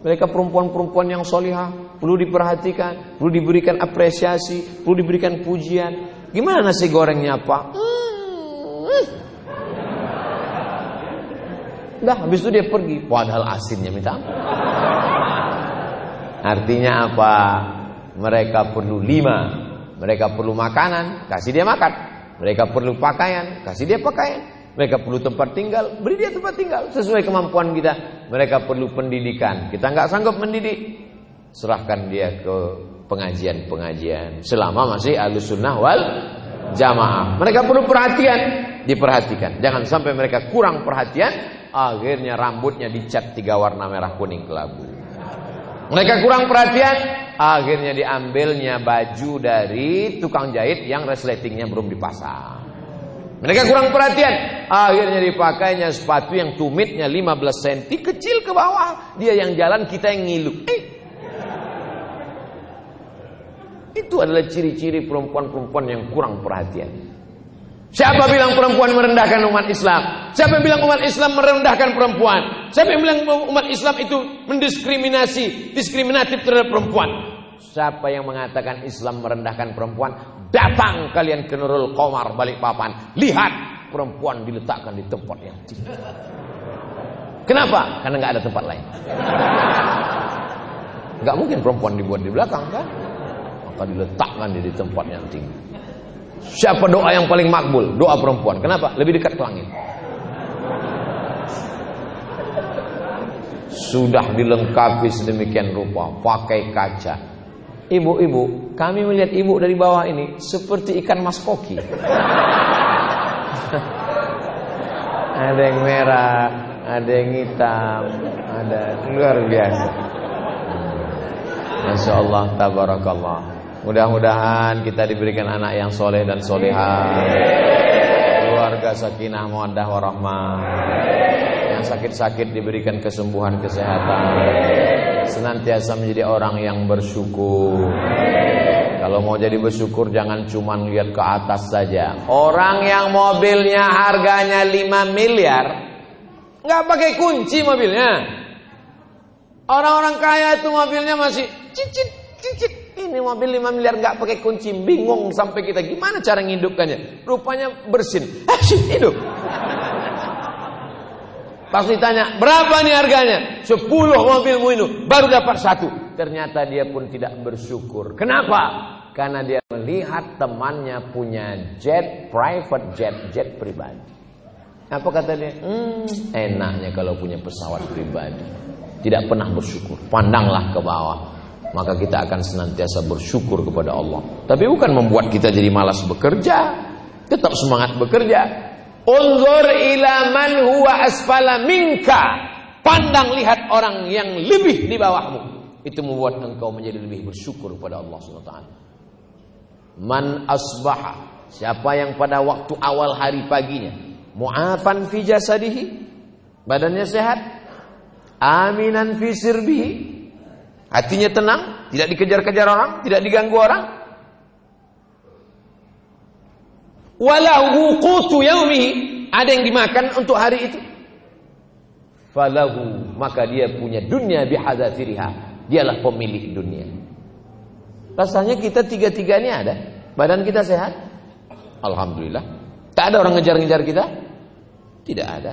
Mereka perempuan-perempuan yang solihah perlu diperhatikan, perlu diberikan apresiasi, perlu diberikan pujian. Gimana nasi gorengnya pak? Hmm. Dah, habis itu dia pergi. Padahal asinnya minta. Artinya apa? Mereka perlu lima. Mereka perlu makanan, kasih dia makan. Mereka perlu pakaian, kasih dia pakaian. Mereka perlu tempat tinggal, beri dia tempat tinggal sesuai kemampuan kita. Mereka perlu pendidikan, kita nggak sanggup mendidik, serahkan dia ke pengajian-pengajian. Selama masih alus sunnah wal jamaah. Mereka perlu perhatian, diperhatikan. Jangan sampai mereka kurang perhatian, akhirnya rambutnya dicat tiga warna merah kuning kelabu. Mereka kurang perhatian, akhirnya diambilnya baju dari tukang jahit yang resletingnya belum dipasang. Mereka kurang perhatian. Akhirnya dipakainya sepatu yang tumitnya 15 cm kecil ke bawah. Dia yang jalan, kita yang ngilu. Eh. Itu adalah ciri-ciri perempuan-perempuan yang kurang perhatian. Siapa bilang perempuan merendahkan umat Islam? Siapa yang bilang umat Islam merendahkan perempuan? Siapa yang bilang umat Islam itu mendiskriminasi, diskriminatif terhadap perempuan? Siapa yang mengatakan Islam merendahkan perempuan? Datang kalian ke Nurul Komar balik papan. Lihat perempuan diletakkan di tempat yang tinggi. Kenapa? Karena nggak ada tempat lain. Nggak mungkin perempuan dibuat di belakang kan? Maka diletakkan di tempat yang tinggi. Siapa doa yang paling makbul? Doa perempuan. Kenapa? Lebih dekat ke langit. Sudah dilengkapi sedemikian rupa, pakai kaca. Ibu-ibu, kami melihat ibu dari bawah ini seperti ikan mas koki. ada yang merah, ada yang hitam, ada luar biasa. Masya Allah, tabarakallah. Mudah-mudahan kita diberikan anak yang soleh dan solehah. Keluarga sakinah mawaddah warahmah. Yang sakit-sakit diberikan kesembuhan kesehatan. Senantiasa menjadi orang yang bersyukur. Kalau mau jadi bersyukur jangan cuma lihat ke atas saja. Orang yang mobilnya harganya 5 miliar nggak pakai kunci mobilnya. Orang-orang kaya itu mobilnya masih cicit cicit. Ini mobil 5 miliar nggak pakai kunci, bingung sampai kita gimana cara ngidupkannya. Rupanya bersin. hidup. Pas ditanya, berapa nih harganya? 10 mobilmu ini, baru dapat satu. Ternyata dia pun tidak bersyukur. Kenapa? Karena dia melihat temannya punya jet, private jet, jet pribadi. Apa kata dia? Hmm, enaknya kalau punya pesawat pribadi. Tidak pernah bersyukur. Pandanglah ke bawah. Maka kita akan senantiasa bersyukur kepada Allah. Tapi bukan membuat kita jadi malas bekerja. Tetap semangat bekerja. Unzur ila man huwa asfala minka. Pandang lihat orang yang lebih di bawahmu. Itu membuat engkau menjadi lebih bersyukur kepada Allah SWT. Man asbaha. Siapa yang pada waktu awal hari paginya. Mu'afan fi jasadihi. Badannya sehat. Aminan fi sirbihi. Hatinya tenang. Tidak dikejar-kejar orang. Tidak diganggu orang. walahu qutu yaumihi ada yang dimakan untuk hari itu? Falahu. Maka dia punya dunia bihadzafiriha dialah pemilik dunia. Rasanya kita tiga-tiga ini ada. Badan kita sehat? Alhamdulillah. Tak ada orang ngejar-ngejar kita? Tidak ada.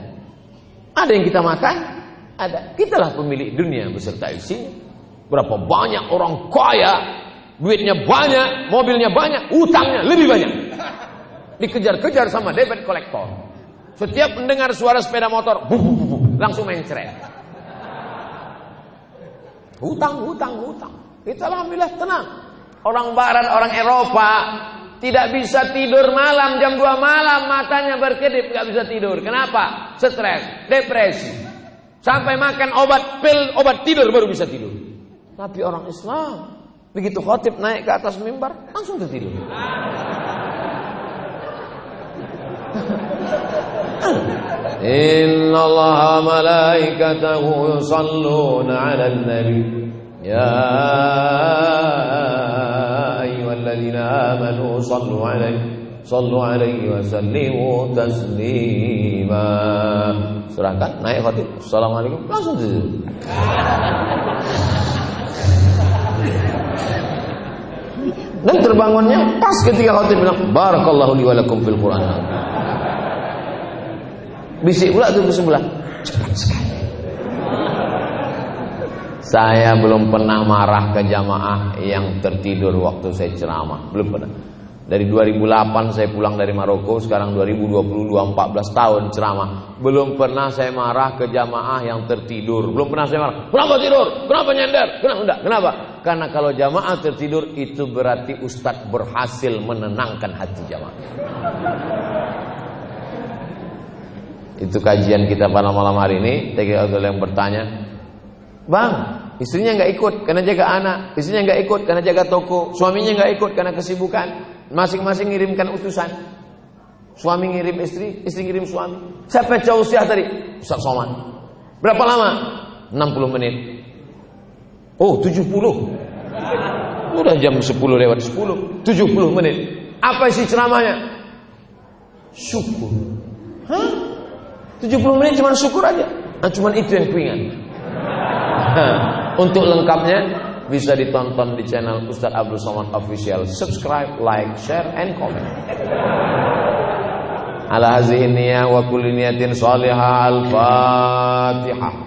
Ada yang kita makan? Ada. Kitalah pemilik dunia beserta isinya berapa banyak orang kaya duitnya banyak mobilnya banyak utangnya lebih banyak dikejar-kejar sama debit kolektor. Setiap mendengar suara sepeda motor, bu, bu, bu, langsung main ceret. Hutang, hutang, hutang. Kita alhamdulillah tenang. Orang barat, orang Eropa tidak bisa tidur malam jam 2 malam matanya berkedip nggak bisa tidur. Kenapa? Stres, depresi. Sampai makan obat pil, obat tidur baru bisa tidur. Tapi orang Islam begitu khotib naik ke atas mimbar langsung tertidur. Inna Allah malaikatahu yusalluna ala nabi. Ya ayyuhalladzina amanu sallu 'alaihi sallu alaihi wa sallimu taslima. Serahkan naik khotib. Assalamualaikum langsung tidur. Dan terbangunnya pas ketika khotib bilang Barakallahu li walakum fil Quran Bisik pula tuh sebelah. Cepat sekali. Saya belum pernah marah ke jamaah yang tertidur waktu saya ceramah. Belum pernah. Dari 2008 saya pulang dari Maroko, sekarang 2022 14 tahun ceramah. Belum pernah saya marah ke jamaah yang tertidur. Belum pernah saya marah. Kenapa tidur? Kenapa nyender? Kenapa enggak? Kenapa? Karena kalau jamaah tertidur itu berarti ustadz berhasil menenangkan hati jamaah. Itu kajian kita pada malam hari ini. Abdul yang bertanya, Bang, istrinya nggak ikut karena jaga anak, istrinya nggak ikut karena jaga toko, suaminya nggak ikut karena kesibukan. Masing-masing ngirimkan utusan. Suami ngirim istri, istri ngirim suami. Siapa yang usia tadi? Ustaz Somad. Berapa lama? 60 menit. Oh, 70. Udah jam 10 lewat 10. 70 menit. Apa isi ceramahnya? Syukur. Hah? 70 menit cuma syukur aja. Nah, cuma itu yang kuingat. Untuk lengkapnya bisa ditonton di channel Ustadz Abdul Somad Official. Subscribe, like, share, and comment. Ala hazihi niyah wa kulli niyatin salihah al-fatihah.